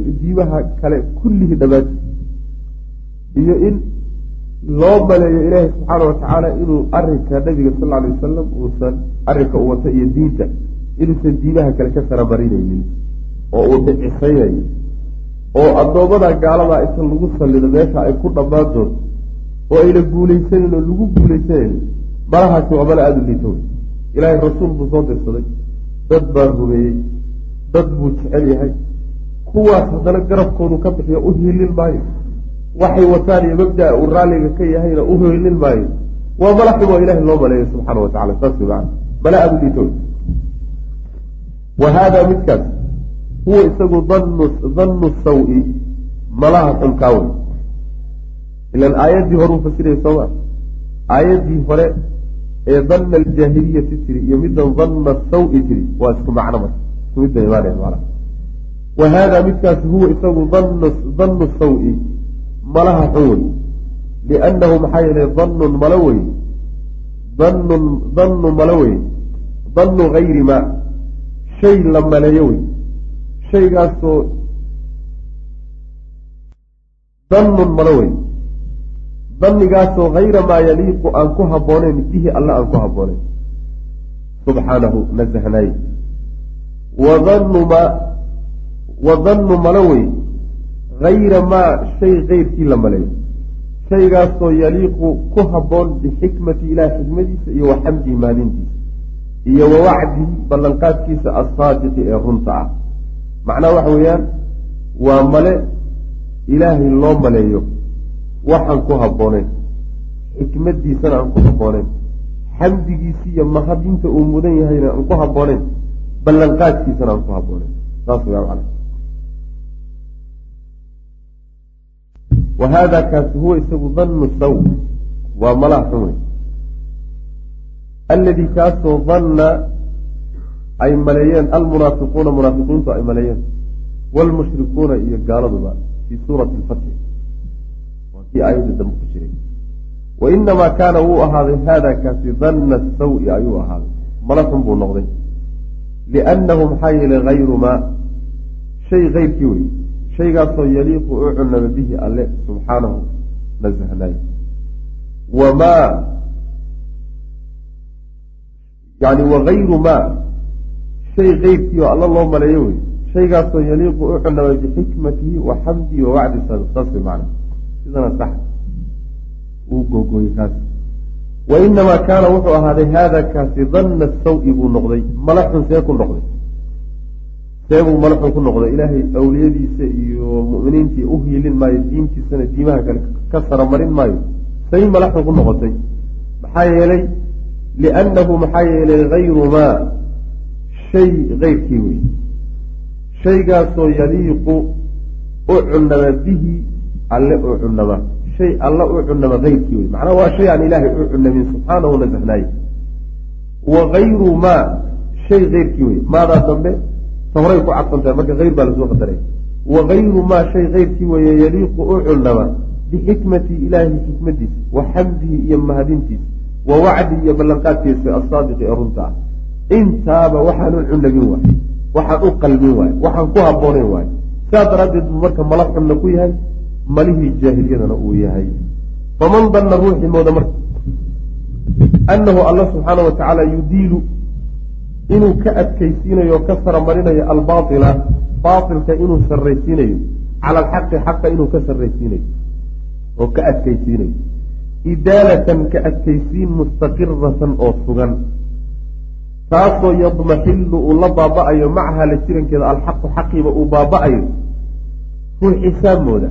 diimaha kale kullihii dhammaanti iyo in loo maleeyo ilaahi subxaana watacaala inuu arinka nabiga sal alay wasalam uusan arinka u wata iyo diinta inuusan diimaha kale ka saramarinaynin oo uu dhicisaynayo oo addoommada gaaladaa inta lagu sallido meesha ay ku dhammaan doonto oo ayna guulaysanin oo lagu guulaysanaynin malahaasi waa mala aada u liito ilaahay rasuul buu soo dirsaday dad baa rumeeyey dad buu jecel yahay kuwaas haddana garabkoodu ka bixiyo u hiilin maayo. Waxay wataan iyo mabdaa uu raalliga ka yahayna u hiilin maayo. Waa mala xumoo ilahay loo maleeyo subxaana wa tacala saas wey u liito wa haadaa midkaas huwa isagu dannu sawi malaha xunkaa wey ilan aayaddii hore uu fasiraya sooma aayaddii hore ee danna aljaahiliyati tiri iyo middan danna sawi tiri waa isku macno marka isku mid bay imaanayaan macnaha wa haadaa midkaasi huwa isagu dannu sawi malaha xun wey liannahu maxaa yeelay dannun malo wey dannun dannu malo wey dannu gayri ma shay la maleeyo wey shaygaasoo dannun malo wey dannigaasoo hayra maa yaliiqu aan ku habbooneyn bihi alla aan ku habbooneyn subxaanahu nasahnaay wadannu ma wadannu malo wey hayra maa shay keyrkii la maleeyo shaygaasoo yaliiqu ku habboon bixikmati ilaah xikmadiisa iyo wa xamdihi maadintiisa iyo wa wacdihi ballanqaadkiisa assaadiqi ee runta ah. Macnaha waxa weeyaan waa male ilaahay loo maleeyo waxaan ku habbooneyn xikmadiisana aan ku habbooneyn xamdigiisi iyo mahadinta uu mudan yahayna aan ku habbooneyn ballanqaadkiisana aan ku habbooneyn saas way macna wa haada kaasi huwa isagu dannu saw waa malaha xun wey alladii kaasoo danna ay maleeyeen almunaafiquuna munaafiqiintu ay maleeyeen waalmushrikuuna iyo gaaladuba fii suurati lfatxi waa kii aayadda dambe ku jiray. Wa inamaa kaana wuu ahaaday haada kaasi danna sawi ayuu ahaaday. Mala xun buu noqday. Liannahu maxaa yeelay hayru maa? Shay keyrkii wey shaygaasoo yaliiqu u cunama bihi alle subxaanahu nasahnaay wamaa yani wagayru maa shay keyrkii oo alla loo maleeyo wey shaygaasoo yaliiqu u cunamay bixikmatihi wa xamdihi wa wacdi saas way macna. Sidana sax uu googooyey kaas. Wa inamaa kaana wuxuu ahaaday haada kaasi danna sawi buu noqday malaxun see ku noqday seebuu malaxun ku noqday ilaahay awliyadiisa iyo mu'miniintii u hiilin maayo diintiisana diimaha kale ka saramarin maayo. Say malaxun ku noqotay. Maxaa yeelay? Liannahu maxaa yeelay hayru maa shay keyrkii wey. Shaygaasoo yaliiqu u cunama bihi alle u cunama shay alla u cunama keyrkii wey. Macnaha waa shay aan ilaahay u cunamin subxaanahu nasahnaaye wa hayru maa shay keyrkii wey. Maadaa dambe ta horay ku cadsantahay marka hayr baa la soo qadaray wa hayru maa shay keyrkii weeye yaliiqu u cunama bixikmati ilaahi xikmadiisa wa xamdihi iyo mahadintiisa wa wacdihi iyo ballanqaadkiisa asaadiqi ee runta. Ah intaaba waxaan u cunamin waay waxaan u qalmin waayo waxaan ku habboonayn waayo sidaa daraaddeed buu marka mala xunna ku yahay malihii jaahiliyadana uu yahay. Faman danna ruuxii mooda marka annahu alla subxaana wa tacaala yudiilu inuu ka adkaysiinayo oo ka saramarinayo albaaila baailka inuu sarraysiinayo. Cala alxaqi xaqa inuu ka sarraysiinayo. Oo ka adkaysiinayo. Idaalatan ka adkaysiin mustaqiratan oo sugan. Taasoo yadmaxillu uu la baaba-ayo macaha la jirankeeda alxaqu xaqiiba uu baaba-ayo. Ruux xisaabmooda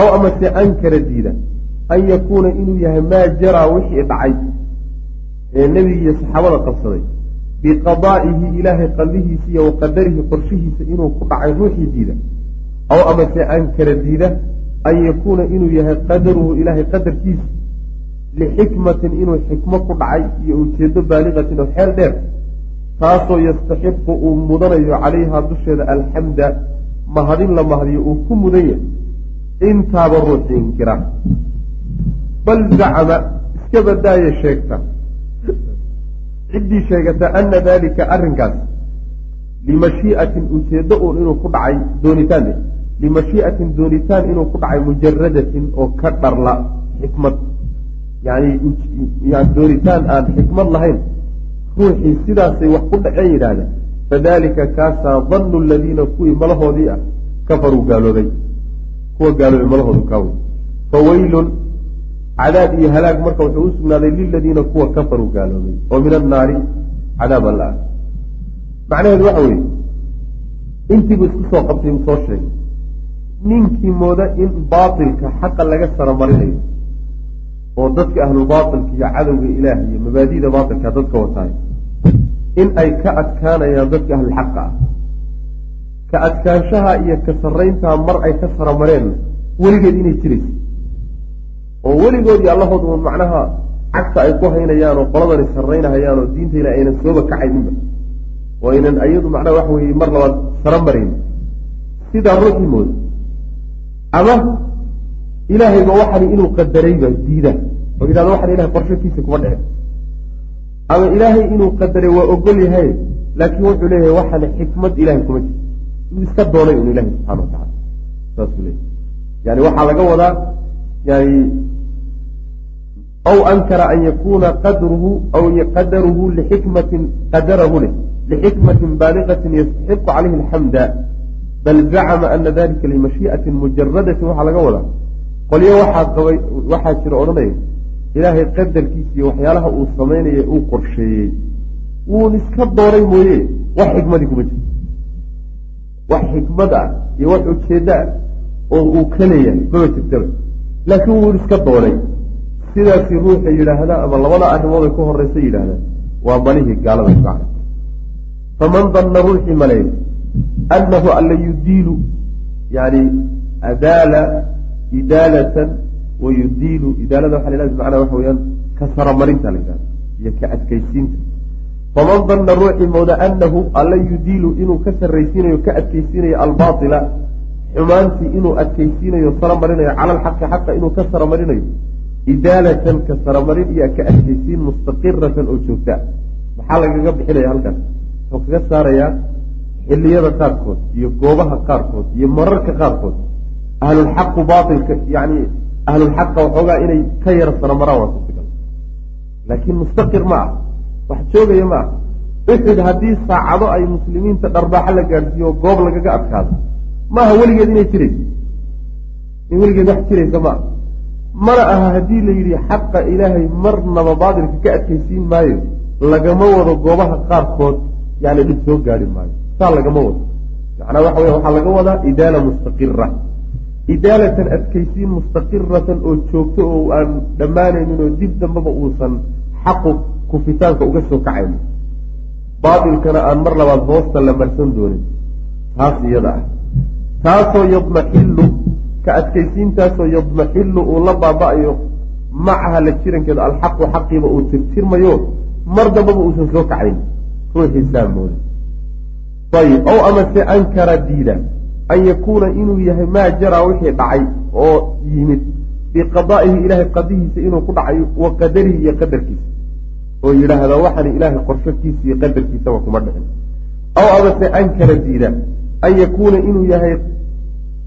aw amase ankara diida an yakuuna inuu yahay maa jaraa wixii dhacay ee nebigiiyo saxaabada qabsaday biqadaa'ihi ilaahay qalbihiisa iyo waqadarihi qorshihiisa inuu ku dhacay ruuxii diida aw amase ankara diida an yakuuna inuu yahay qadaruhu ilaahay qadarkiisa lixikmatin inuu xikmo ku dhacay iyo ujeedo baaliqatin oo xeel dheer taasoo yastaxiqu uu mudanayo calayhaa dusheeda alxamda mahadin la mahadiyo uu ku mudan yahay intaaba ruuxi inkira bal zacama iska badaaya sheegta ciddii sheegata ana daalika arrinkaas limashii'atin ujeeddo uun inuu ku dhacay doonitaan limashii'atin doonitaan inuu ku dhacay mujaradatin oo ka dharla xikmad. Yani doonitaan aan xikmad lahayn ruuxii sidaasay wax ku dhaceen yidhaahda fadalika kaasaa dannu ladiina kuwii malahoodii ah kafaruu gaaloobay kuwa gaaloobay malahoodu kaawy fawaylun cadaab iyo halaag marka wuxuu u sugnaaday liladiina kuwa kafaruu gaaloobay oo min annaari cadaab alla ah. Macnaheedu waxa weeye intiibu isku soo qabtay uu soo sheegay. Ninkii mooda in baatilka xaqa laga saramarinayo oo dadka ahlulbaatilka iyo cadowga ilaah iyo mabaadida baatilka dadka wataay in ay ka adkaanayaan dadka ahlulxaqa ah ka adkaanshaha iyo ka sarrayntaa mar ay ka saramareen weligeed inay jirayso oo weligoodii allahood uun macnaha cagta ay ku haynayaan oo qoladani sarraynahayaan oo diinta ila aynan sooba kacayninba oo aynan ayadu macnaha waxa weye mar labaad sara marayn sidaa ruuxii mooda ama ilaahayba waxani inuu qadarayba diida. Oo yidhahdo waxan ilahay qorshakiisa kuma dhicin ama ilaahay inuu qadaray waa ogol yahay laakiin wuxuu leeyahay waxani xikmad ilahay kuma jirto. Iska doonay un ilahi subxana wa tacala saasuu leeyahy yani waxaa laga wadaa yani aw ankara an yakuna qadruhu aw qadaruhu lixikmatin qadarahu leh lxikmati baaliqati yastaxiqu calayhi alxamda bal zacma ana dalika limashii'ati mujaradatin waxaa laga wadaa. Qolyo waxaa qabay waxaa jira odhanaya ilaahay qadarkiisa iyo waxyaalaha uu samaynaya uu qorsheeyey. Wuun iska doonay mooye wax xikmadii kuma jirto. Wax xikmad ah iyo wax ujeeddo ah oo uu ka maba jirtaba laakiin wuun iska doonay sidaasi ruuxa yidhaahdaa ama labada arrimood ay ka horeysa yidhahdaan waa malihii gaalada macna faman danna ruuxii maleeya annahu alla yudiilu yani adaala idaalatan wa idaalada waxa la yhahda macnaa waxa weyaan ka saramarinta la yidhahda iyo ka adkaysiinta. Faman danna ruuxii mooda annahu alla yudiilu inuu ka sarraysiinayo ka adkaysiinayo albaaila xumaantii inuu adkaysiinayo saramarinayo cala alxaqi xaqa inuu ka saramarinayo idaalatan ka saramarin iyo ka adkaysiin mustaqiratan oo joogta. Maxaa lagaga bixinaya halkaas? Wuxuu kaga saarayaa xiliyada qaarkood iyo goobaha qaarkood iyo mararka qaarkood. Ahlulxaqu baailka yani ahlulxaqa waxoogaa inay ka yara saramaraan waa suurtagal laakiin mustaqir ma ah wax joogaya ma ah. Uxud haddii saacado ay muslimiinta dharbaaxo la gaadhsiiyo goob lagaga adkaado maaha weligeed inay jirayso in weligeed wax jiraysa ma ah mana aha haddii la yidhi xaqa ilaahay marnaba baatilka ka adkaysiin maayo lagama wado goobaha qaarkood yani dhib soo gaari maayo. Saa lagama wado. Macnaa waxa wey waxaa laga wadaa idaala mustaqira idaalatan adkaysiin mustaqiratan oo joogto oo aan dhammaanaynin oo dib dambaba uusan xaqu kufitaanka uga soo kacaynin. Baatilkana aan mar labaad hoosta la marsan doonin. Taas iyada ah taasoo yadmaxillu ka adkaysiintaasoo yadmaxillu uu la baaba-ayo macaha la jirankeeda alxaqu xaqiiba uu tirtirmayo mar dambaba uusan soo kacayn ruuxiisaa mooda ayib ow amase ankara diida an yakuuna inuu yahay maa jaraa wixii dhacay oo yimid biqadaa'ihi ilaahay qadihiisa inuu ku dhacay wa qadarihi iyo qadarkiisa. Oo yidhaahda waxaan ilaahay qorshakiisa iyo qadarkiisaba kuma dhicin. Aw amase ankara diida an yakuuna inuu yahay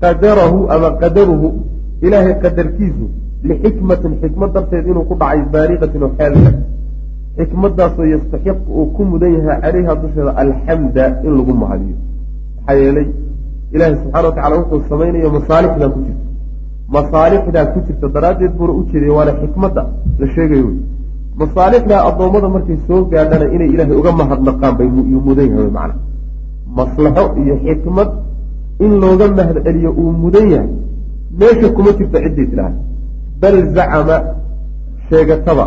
qadarahu ama qadaruhu ilaahay qadarkiisu lixikmatin xikmad darteed inuu ku dhacay baaliqatin oo xeelka xikmadaasoo yastaxiq uu ku mudan yahay calayha dusheeda alxamda in lagu mahadiyo. Maxaa yeelay ilaahay subxana wa tacala wuxuu samaynayo masaalixdaa ku jirta. Masaalixdaa ku jirta daraaddeed buuna u jeediya waana xikmadda la sheegayo. Wey masaalixdaa addoommada markay soo gaadhana inay ilaahay uga mahadnaqaan bay yuu mudan yahay macna. Maslaxo iyo xikmad in looga mahad celiyo uu mudan yahay meesha kuma jirto ciddii tidhaha bal zacama sheegataba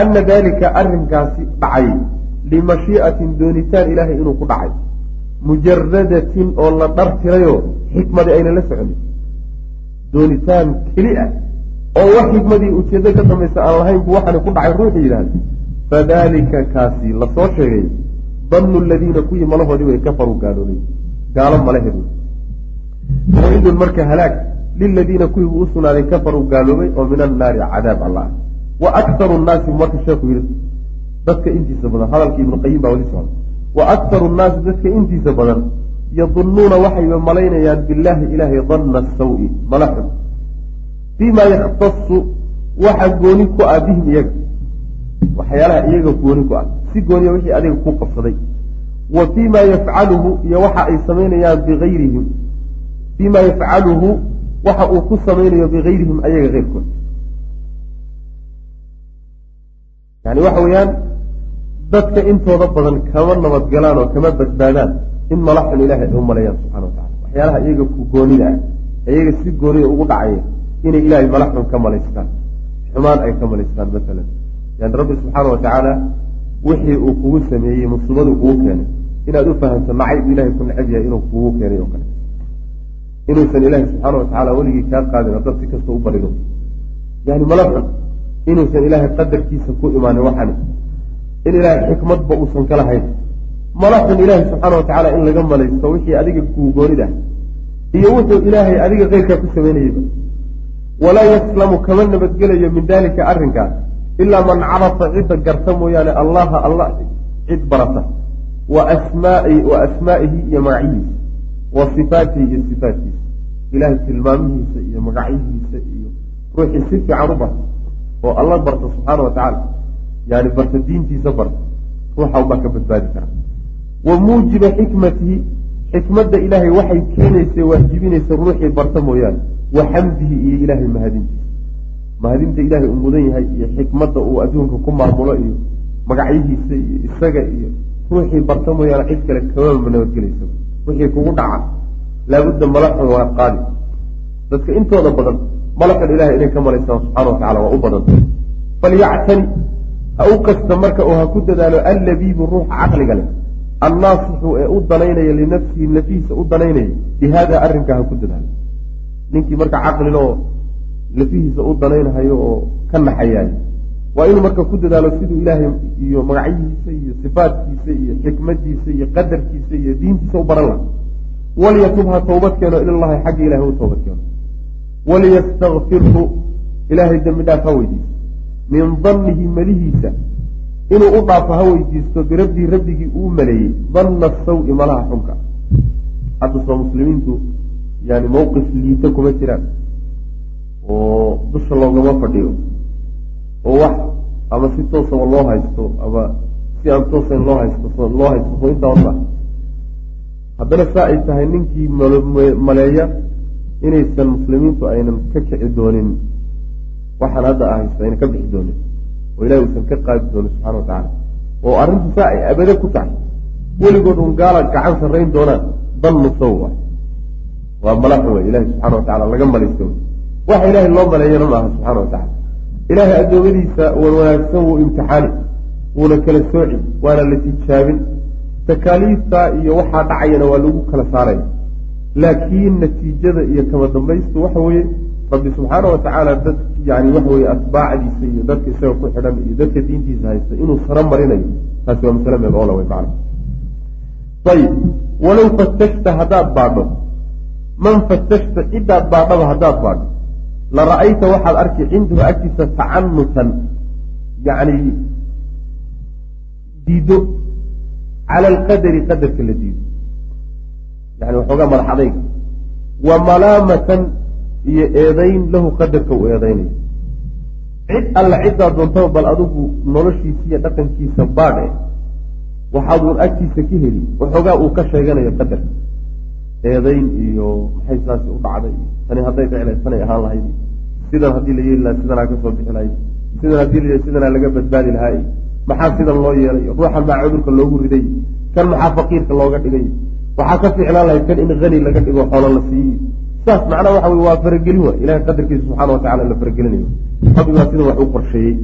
ana dalika arrinkaasi dhacay limashii'atin doonitaan ilaahay inuu ku dhacay. Mujaradatin oo la dhar tirayoo xikmadi ayna la soconin doonitaan keli ah oo wax xikmadii ujeeddo ka dambaysa aan lahayn bu waxaani ku dhacay ruuxu yidhahda fadalika kaasi la soo sheegay dannu ladiina kuwii malahoodii way kafaruu gaaloobay. Gaalo malaheedu waidun marka halaag liladiina kuwii buu u kafaruu gaaloobay oo min annaari cadaab allah. Wa aktaru nnaasi marka sheeku yidhi dadka intiisa badan hadalkii ibnu qayim baa weli socda. Wa aktaru nnaasi dadka intiisa badan yadunnuuna waxayba malaynayaan billaahi ilaahay danna sawi mala xun fiima yakhtasu waxa gooni ku ah bihim iyaga. Waxyaalaha iyaga gooni ku ah si gooniya wixii adiga ku qabsaday. Wa fiima yafcaluhu iyo waxa ay samaynayaan biayrihim fiima yafcaluhu waxa uu ku samaynayo bigayrihim ayaga keyrkood yani waxa weeyaan dadka intooda badan kama nabadgalaan oo kama badbaadaan in malaxun ilahay ay u malayaan subxana wa waxyaalaha iyaga ku goonida ah iyaga si goonida ugu dhacaya inay ilaahay malaxun ka malaystaan xumaan ay ka malaystaan maalan yani rabbi subxaana wa tacaala wixii uu kugu sameeyey musiibadu kugu keenay. Inaad u fahamto nacayb ilahay ku necab yahay inuu kugu keenay oo kale inuusan ilaahi subxaana wa tacala weligii kaa qaadin oo dad si kasta u barido yani malaxun inuusan ilaahay qadarkiisa ku imaanin waxani in ilaahay xikmadba uusan kala hayn malaxun ilaahay subxaana wa tacaala in laga malaysto wixii adiga kuu goonid ah iyo wuxuu ilaahay adiga keyrkaa ku samaynayeyba walaa yaslamu kama nabadgelayo min dalika arrinkaas ilaa man carafa cidda garta mooyaane allaha alla cid barata. Wa asmaa'ihi iyo magacihiisa wa sifaatihi iyo sifaatkiisa ilaahay tilmaamihiisa iyo magacyihiisa iyo ruuxii si fiican u barta oo alla barta subxaana wa tacaala yani barta diintiisa barta ruuxa unbaa ka badbaadi kara. Wa muujiba xikmatihi xikmadda ilaahay waxay keenaysa waajibinaysa ruuxii barta mooyaane wa xamdihi iyo ilaahay mahadintiisa. Mahadinta ilaahay uu mudan yahay iyo xikmadda uu adduunka ku maamulo iyo magacyihiisa iyo isaga iyo ruuxii barta mooyaane cid kale kamama nabadgelaysa wixii kugu dhaca laabudda malaxun waa qaadi. Dadka intooda badan malakan ilahay inay ka malaysaan subxana wa tacala waa u badanta falyactani ha u kasta marka oo ha ku dadaalo allabiibu ruuxa caqliga leh. Annaasixu ee u danaynaya linafsihi nafihiisa u danaynaya bi haada arrinkaa ha ku dadaalo. Ninkii marka caqlila oo lafihiisa u danaynhayo oo ka naxayaayo waa inuu marka ku dadaalo siduu ilaahay iyo magacyihiisa iyo sifaatkiisa iyo xikmadiisa iyo qadarkiisa iyo diintiisa u baran laha walyatub ha toobad keeno ilallahi xagga ilahay u toobad keeno waliyastakfirhu ilaahay dembi dhaaf ha weydiisto min dannihi malihiisa inuu u dhaafo ha weydiisto birabbii rabbigii uu maleeyey danna sawi malaha xunka hadda soo muslimiintu yani mawqif liita kuma jiraan oo dusha loogama fadhiyo oo wax ama si toosaba loo haysto ama si aan toosayn loo haysto loo haysto intaa wata haddana saa ay tahay ninkii maleeya inaysan muslimiintu aynan ka kici doonin waxaan hadda a haysto aynan ka bixi doonin oo ilahi uusan ka qaadi doonin subxana wa tacaala. Oo arrintu saa ay abade ku tahay. Weligood un gaala gacan sarrayn doonaan. Dannu saw ah. Waa malaxun wey ilahi subxana wa tacala laga malaysto. Waxa ilaahay loo maleeyana maaha subxana wa tacala ilaahay addoommadiisa wan wanaagsan wuu imtixaani. Wuuna kala sooci waana la tijaabin takaaliifta iyo waxaa dhacayana waa lagu kala saaraya laakiin natiijada iyo kama dambaystu waxa weeye rabbi subxaana wa tacaala dad yani waxa weye atbaacdiisa iyo dadka isaga ku xidhan iyo dadka diintiisa haysta inuu saro marinayo taasi waa masale meel oola wey macna ayib walow fatashta haddaad baadho man fatashta ciddaad baadhaba haddaad baadho la ra'ayta waxaad arki cindahu agtiisa tacanutan yani diido cala alqadari qadarka la diido. Yani waxoogaa madax adayga wa malaamatan iyo eedayn lahu qadarka uu eedaynayo. Cid alla ciddaa doontaba bal adigu noloshiisa iyo dhaqankiisa baadhe waxaad uun agtiisa ka heli waxoogaa uu ka sheeganayo qadarka. Eedayn iyo maxay saasi u dhacday? Tani hadday dhicla tanay ahaan lahayd. Sidan haddii la yeeli lahaa sidanaa ka soo bixi lahayd sidan haddii la sidanaa laga badbaadi lahaa maxaa sidan loo yeelay ruuxan maa cudurka loogu riday kan maxaa faqiirka looga dhigay? Waxaa ka ficlaan lahayd kan in hani laga dhigo xoolo la siiye saas macnaa waxa wey waa faragelin wa ilahay qadarkiisa subxana wa tacala la faragelinayo rabbigaa sidan wax u qorsheeyey.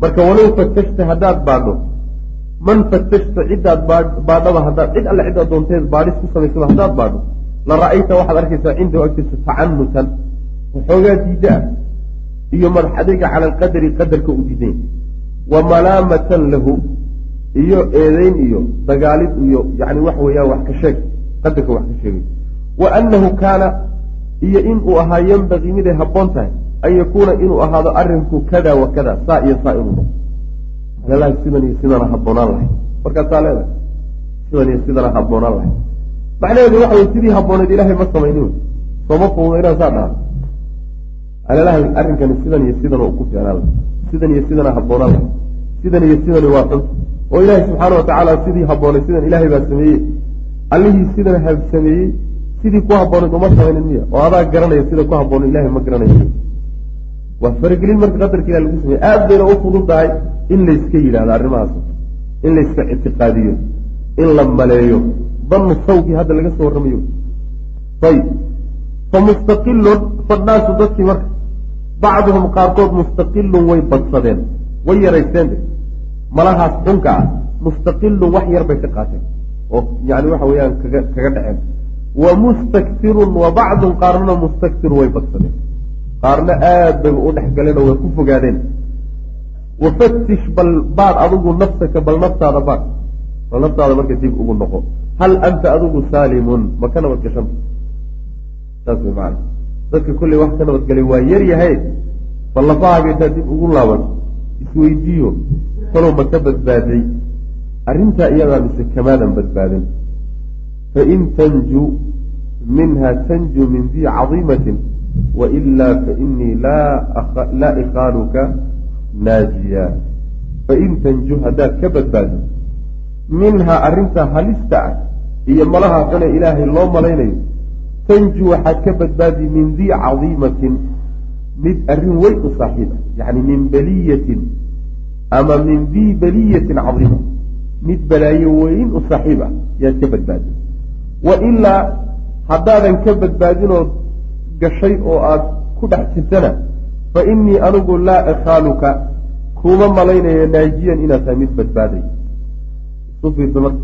Marka walow fatashta haddaad baadho man fatashta ciddaad baadhaba haddaad cid alle ciddaad doonteed baadhis ku samaysaba haddaad baadho la ra'ayta waxaad arkaysaa cindahu agtiisa tacanutan waxoogaa diida ah iyo madax adayga cala alqadari qadarka u diiday wa malaamatan lahu iyo eedeyn iyo dagaalid iyo yani wax weeyaan wax ka sheeg qadarka wax ka sheegay. Wa annahu kaana iyo inuu ahaa yembagii miday habboon tahay an yakuuna inuu ahaado arrinku kada wa kada saa iyo saa inuu noqo sidan iyo sidana habboonaan lahay. Markaasaa leedahay sidan iyo sidana habboonaan lahay. Macnaheedu waxa wey sidii habbooneed ilaahay ma samaynin sooma fuuda inaan saa dhaha alalaha arrinkani sidan iyo sidan u ku fiicnaan lah sidan iyo sidana habboonaan lah sidan iyo sidani waa xun. Oo ilaahay subxaana watacaala sidii habboonay sidan ilaahay baa sameeyey. Allihii sidan ha sameeyey sidii ku habboonayd uma samaynin miya. Oo adaa garanaya sida ku habboona ilahay ma garanayo waa faragelin marka qadarka ilah lagu sameeye aad bayna u fudud tahay in layska yidhahdo arrimahaas in layska ictiqaadiyo in la maleeyo. Danu sawkii hadda laga soo warramayo. Ayib fa mustaqilun fadhaasu dadkii marka bacduhum qaarkood mustaqilun way badsadeen way yaraysteen malahaas xunka ah mustaqilun wax yar bay ka qaateen. Oo yani waxa weeyaan kaga kaga dhaceen. Wa mustakfirun wa bacdun qaarna mustakfir way badsadeen. Qaarna aad bay u dhex galeen oo way ku fogaadeen. Wafatish bal baad adigu nafsaka bal naftaada baad. Bal naftaada marka dib ugu noqo. Hal anta adigu saalimun ma ka nabadgashanta saas way maana dadka kolley wax ka nabadgelay waa yar yahay bal lafahaaga intaa dib ugu laaban isweydiiyo talow ma ka badbaaday arrintaa iyadaa mise kamaadan badbaadin. Fain tanju minha tanju min dii cadiimatin wailaa fainii laa ikaanuka naajiya fain tanju haddaad ka badbaado minhaa arrintaa halista ah iyo malaha xune ilaahay loo malaynayo tanju waxaad ka badbaadi min dii cadiimatin mid arrin weyn u saaxiib ah min beliyatin ama min dii beliyatin cadiima mid balaayo weyn u saaxiib ah yaad ka badbaadi wa ilaa haddaadan ka badbaadinood gashay oo aad ku dhex jirtana fa innii anigu laa ikhaaluka kuma malaynayo naajiyan inaad tahay mid badbaaday. Isu fiirsa marka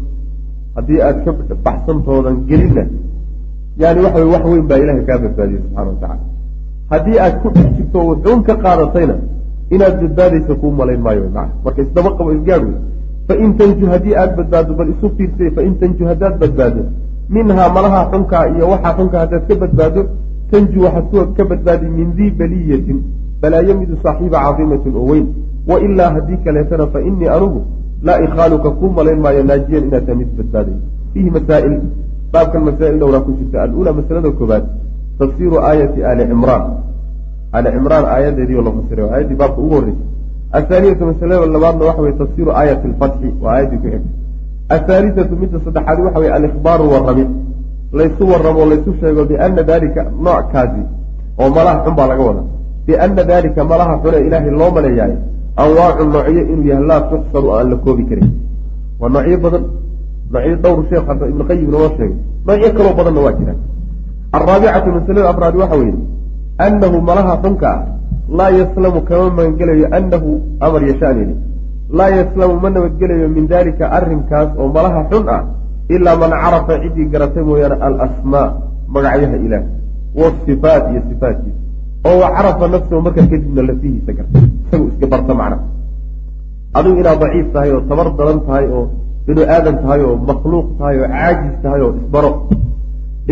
haddii aad ka baxsantoodan gelinna yani waxa wax weyn baa ilahay kaa badbaadiyey subxana wa haddii aad ku dhex jirto wuxuun ka qaadatayna inaad badbaadaysa kuu malayn maayo maa marka isdaba qabo isgaadh wey fain tanju haddii aad badbaado bal isu fiirsay fain tanju haddaad badbaado minhaa malaha xunkaa iyo waxaa xunkaa haddaad ka badbaado tanju waxaad ka badbaadi min dii baliyatin balaayo midu saaxiiba cadiimatin oo weyn. Wa ilaa haddii kaleetana fa innii anugu laa ikhaaluka kuu malayn maayo naajiyan inaad tahay mid fiihi masaa'il baabkan masaa'il dhowraa ku jirta. Alula masalada koobaad tafsiiru aayati ali cimraan ali cimraan aayadeedii oo la fasiray aayaddii baabka ugu horreysay athaaniyatu masalada labaadna waxa weye tafsiiru aayati alfatxi waa aayaddii ku xigta athaalisatu midda saddexaad waxa weye alikhbaaru warami laysu waramo laysu sheego biana dalika noockaasi oo malaha xun baa laga wadaa biana dalika malaha xune ilaahay loo maleeyahay anwaacu noocyo inuu yahay laa tuxsaru aan la koobi karin waa noocyo badan noocyo dhowr sheekh hadda ibnu qayim noo sheegay noocyo kaloo badanna waa jiraan alraabicatu masalada afraad waxa weeye annahu malaha xunka ah laa yaslamu kama magangelayo annahu amar yashaanili laa yaslamu ma nabadgelayo min dalika arrinkaas oo malaha xun ah ilaa man carafa ciddii garatay mooyaane alasmaa magacyaha ilaah wasifaat iyo sifaatkiisa oo wa carafa nafsahu markaa kadibna lafihiisa gartay isagu iska barta macna adigu inaad daciif tahay oo tabar daran tahay oo binu aadan tahay oo makhluuq tahay oo caajis tahay oo isbaro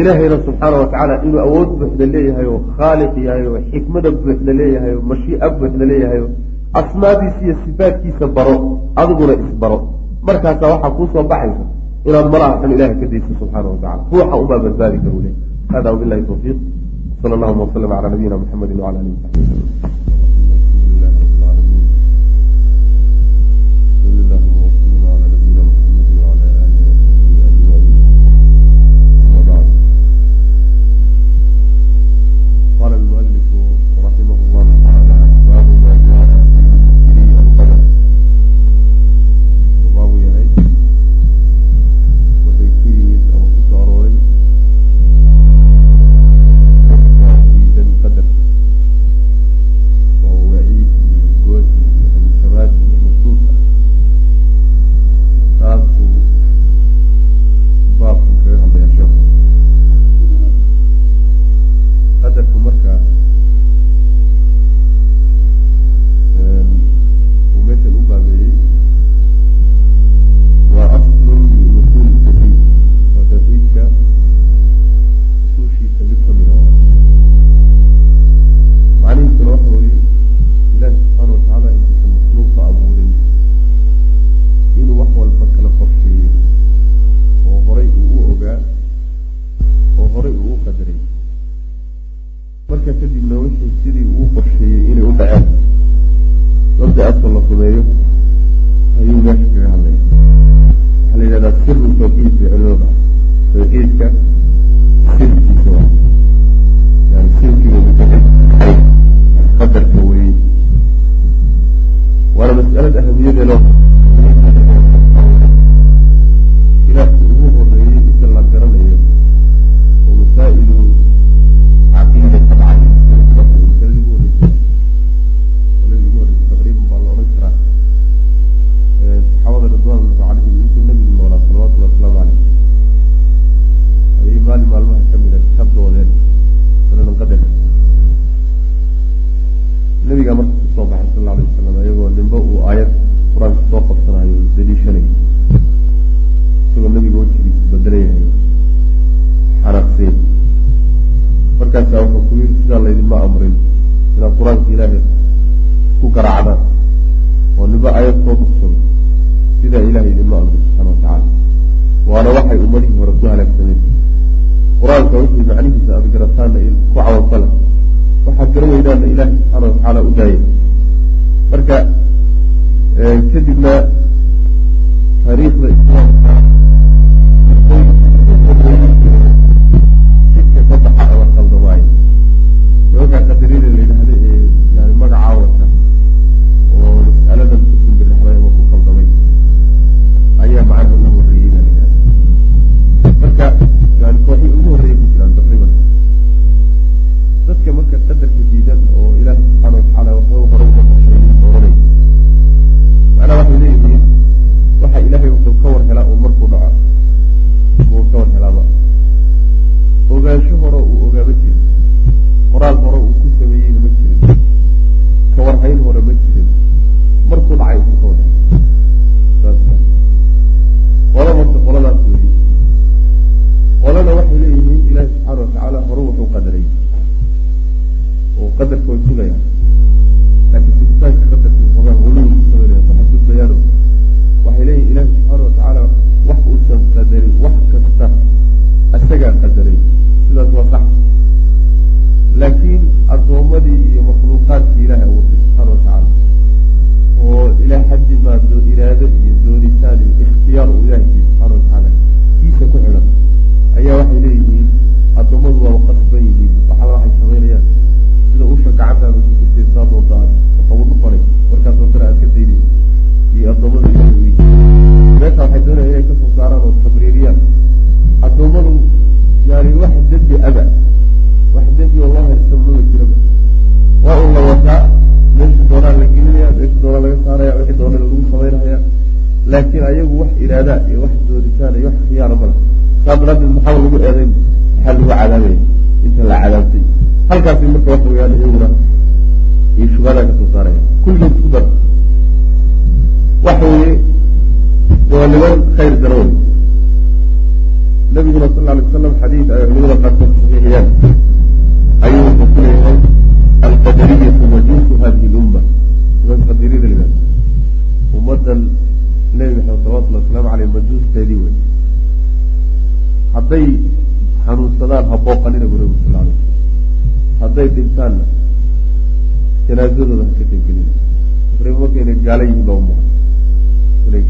ilaahayna subxaana wa tacaala inuu awood buuxda leeyahay oo khaaliq yahay oo xikmada buuxda leeyahay oo mashii'a buuxda leeyahay oo asmaadiisa iyo sifaatkiisa baro adiguna isbaro markaasaa waxaa kuu soo baxaysa inaad malaha xun ilahay ka dayso subxaana wa tacala ruuxa umaa badbaadi karu leh hada wabilahi tawfiiq sal allahuma waslm cala nabiyina mxamedi wala alihi wasaxbi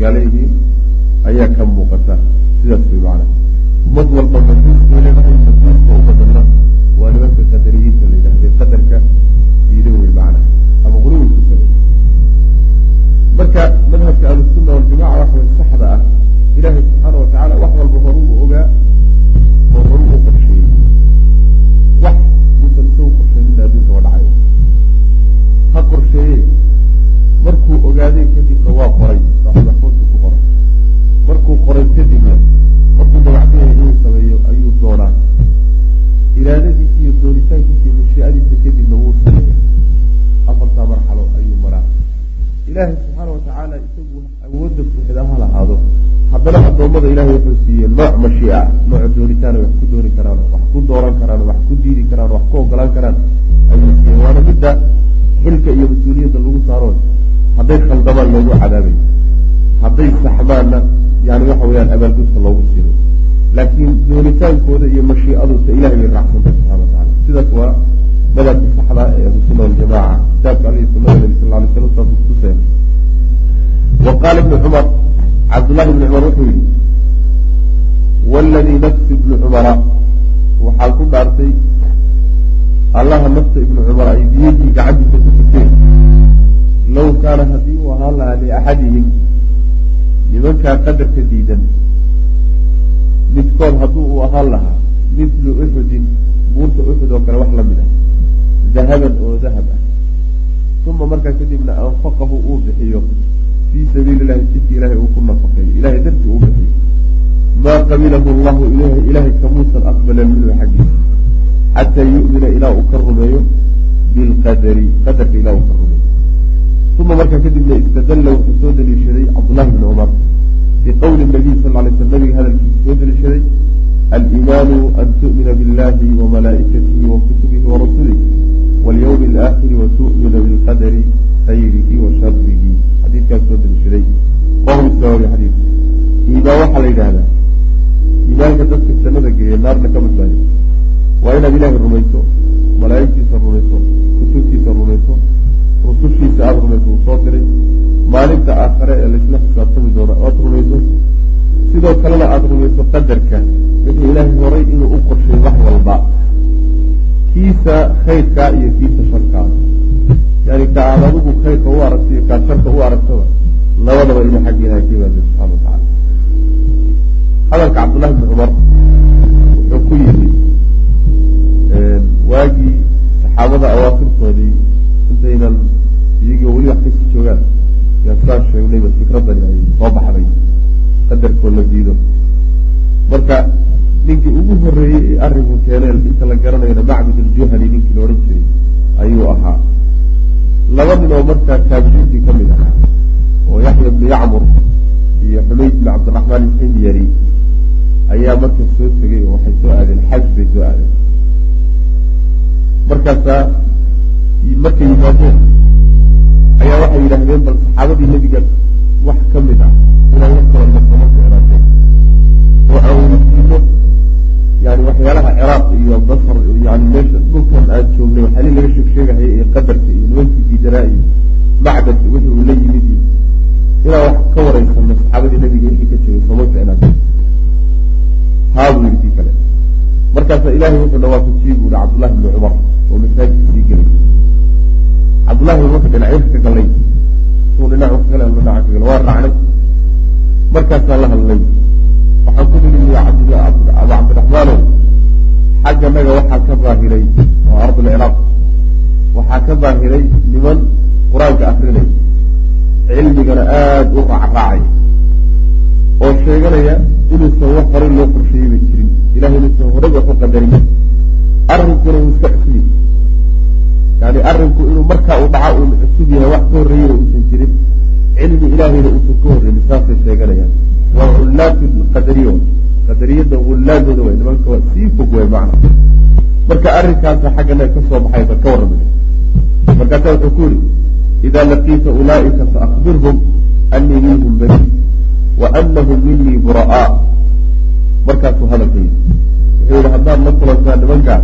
ya les di ilaahay subxaana watacaala isagu awoodda buuxda ha lahaado. Haddana addoommada ilahay wuxuu siiyey nooc mashiica nooc doonitaana wax ku dooni karaan wax ku dooran karaan wax ku diidi karaan wax ku ogolaan karaan. Ayuu siiyey waana midda xilka iyo mas'uuliyadda lagu saaro. Hadday khaldamaan loogu cadaabay hadday saxmaanna yani waxa weyaan abaalgudka loogu siiray laakiin doonitaankooda iyo mashiicadooda ilahay bay raacsantahy subxana wataala sidaas waa madhabka saxda ee ahlusuna waljamaca kitaabka alihii sunada nabi sal lay slam saas kutuseen wa qaala ibnu cumar cabdullahi ibni cumar wuxuu yihi waladii nafsi ibni cumara waxaa ku dhaartay allaha nafta ibnu cumar ay biyadii gacantiisa ku jirteen low kaana haddii uu ahaan lahaa liaxadihim nimankaa qadarka diidan midkood hadduu uu ahaan lahaa mithlu uxudin buurta uxud oo kale wax la mid ah dahaban oo dahab ah. Uma markaa kadibna anfaqahu uu bixiyo. Fii sabiili lahi jidki ilahay uu ku nafaqeeyo. Ilahay dartii uu bixiyo. Maa qabilahu allahu ilayh ilahay kamuusan aqbaleen minhu xaggiisa xataa yu'mina ilaa uu ka rumeeyo bilqadari qadarka ilaa uu ka rumeeyo. Uma markaa kadibna istadalla wuxuu soo daliishaday cabdullahi bni cumar biqowli nabiy sal lay sl nabiga hadalkiisa soo daliishaday aliimaanu an tu'mina billahi wamalaa'ikatihi wakutubihi warasulihi walyawmi alaakhiri watu'mina bilqadari khayrihi wa sharihi xadiidkaas soo daliishaday. wahu isla wariy xadiidka iimaan waxaa la yidhahdaa iimaanka dadka jannada geeya naarna ka badbaadiy waa inaad ilaahay rumayso malaa'igtiisa rumayso kutubtiisa rumayso rusushiisa aada rumayso uu soo diray maalinta aakhare ee laysla xisaabtami doono aada rumayso sidoo kalena aada rumayso qadarka wixii ilaahay horay inuu u qorshay wax walba kiisa khayrkaa iyo kiisa sharkaa yani ka aad adigu khayrka u aragto iyo kaad sharka u aragtaba labadaba inuu xagga ilahay ka yimaado subxana watacala hadalka cabdullahi bni cumar wuxuu ku yimi waagii saxaabada awaakirtoodii intaynan iyagii weli wax ka sii joogaan yaan saa sheegnayba fikradani ay soo baxday qadarkoo la diido. Marka ninkii ugu horeeyey ee arrinku keeneen inta la garanayna macbud aljuhani ninkii la odhan jiray ayuu ahaa. Laba nin oo markaa taabiciintii ka mid ahaa oo yaxya bnu yacmur iyo xumayd bnu cabdiraxmaan ilximyari ayaa marka soo tegay oo waxay soo aadeen xaj bay soo aadeen. Markaasaa markay yimaadeen ayaa waxay yidhaahdeen bal saxaabadii nebiga wax ka mid ah inaan wax kala nasamo ficnaatay oo aan weydiino yani waxyaalaha ciraaq iyo basar yani meesha dhulkan aan joognay waxaali laga sheeg sheegahaya iyo qadarka iyo nimankii diidanaa iyo macbad wixii uu la yimid iyo inaan wax ka wareysano saxaabadii nebiga wixii ka joogay sooma ficnaatay haabuu yidhi kale. Markaasa ilaahay wuxuu dhawaafajiyey buu yihi cabdullahi bni cumar oo masaajidka sii gelay cabdullahi wuxuu dhinacyada ka galay. Suu dhinacu ka gala dhinaca ka gala waa raacnay markaasaa la hadlay waxaan ku niri abu cabdiraxmaanow xagga naga waxaa ka baahiray oo ardulciraaq waxaa ka baahiray niman qur'aanka akrinay cilmigana aada u raacraacay oo sheeganaya inuusan wax horay loo qorsheeyey bay jirin. Ilahay inuusan horay wax u qadarin. Arrinkuna uu iska cusli yani arrinku inuu markaa uu dhaca uun cusub yahay wax ka horreeyana uusan jirin. Cilmi ilaahayna uusan ka horreynin saasay sheeganayaan waa hullaatu qadariyo. Qadariyadda hullaadooda way nimanka waa sii fog way macna. Marka arrinkaasa xaggana ka soo baxay ba ka warramay markaasa wuxuu ku yidhi idaa laqiita ulaa'ika faakbirhum anii minhum bari wa anahum minii bura'aa markaasuu hadalka yidhi wuxuu yidhi haddaad la kulantaa nimankaa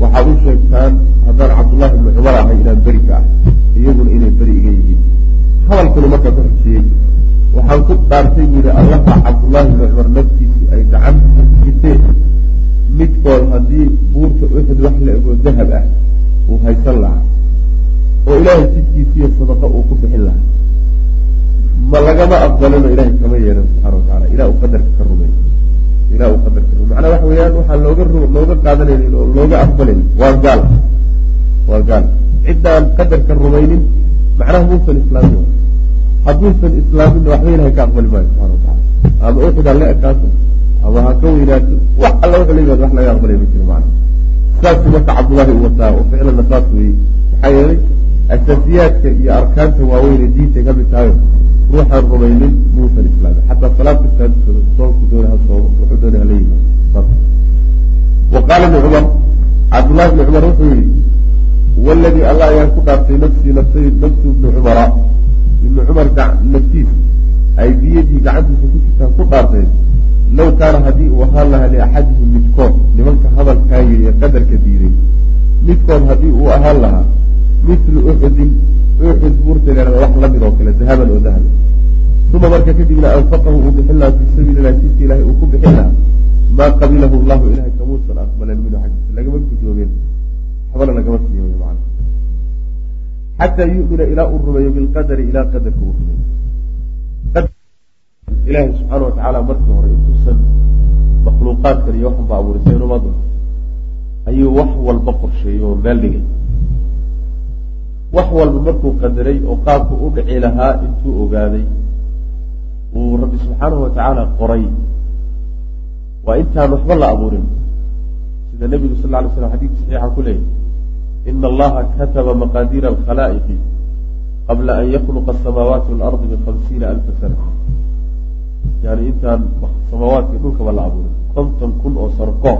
waxaad u sheegtaan haddaan cabdullahi ibni cumar ahay inaan beri ka ah iyaguna inay beri iga yihiin. Hadalkuna markaa ku xujiyey waxaan ku dhaartay buu yihi allaha cabdullahi ibni cumar naftiisu ay gacantiisa ku jirteen midkood haddii buurta uxud wax la egoo dahab ah uu haysan lahaa. Oo ilaahay jidkiisiiyo sadaqa uu ku bixin lahaa. Ma lagama aqbalino ilahay kama yeelan subxana watacala ilaa uu qadarka ka rumeey ilaa uu qadarka rume macnaa waxa weeyaan waxaan looga looga qaadanaynin oo looga aqbalaynin waa gaal. Waa gaal. Ciddaan qadarka rumaynin macnaha muusan islaamin hadduusan islaaminna waxba ilahay ka aqbali maayo subxana watacala ama uxud ha la ekaato ama ha ka weynaato wax alla wuxuu la yimaado wax laga aqbalay ma jiro macna saasuu marka cabdullahi u wataa oo ficlanna saas weeye maxaa yeelay asaasiyaadka iyo arkaanta waaweyn ee diintay ka mid tahayo ruuxaan rumaynin muusan islaamin xataa salaad kastaa soonku doona ha soomo wuxuu doona hala yimaado wa qaala ibni cumar cabdullahi ibni cumar wuxuu yihi waladii allah ayaan ku dhaartay nafsii nafsay nafsu ibni cumara ibni cumar naftiis ay biyadii gacantiisa ku jirtaan ku dhaarteen low kaana haddii uu ahaan lahaa liaxadihim midkood nimanka hadalkaa ee qadarka diiday midkood haddii uu ahaan lahaa mitlu uxudin uxud buurta leeda wax la mid oo kale dahaban oo dahaban. Uma marka kadibna anfaqahu uu bixin lahaa fii sabiili lah jidka ilahay uu ku bixin lahaa maa qabilahu llahu ilahay kamuusan aqbalan minhu xaggiisa lagama gudoomen waxbana lagama siiyo xataa yumina ilaa uu rumeeyo bilqadari ilaa qadarka uu rumeeyo ilaahay subxaana watacaala markii hore intuusan makhluuqaadkan iyo waxan ba abuurisay numadu ayuu wax walba qorsheeyey oo meel dhigay wax walba markuu qadaray oo qaabku u dhici lahaa intuu ogaaday uu rabbi subxaanahu watacaala qoray waa intaan waxba la abuurin sida nebigu sal ly slam xadidka saxiixa ku leeyahy ina allaha kataba maqaadiira alkhalaa'iqi qabla an yakluqa asamaawaati waalardi bihamsiina alfa sana yani intaan samaawaadkii dhulkaba la abuurin konton kun oo sano koor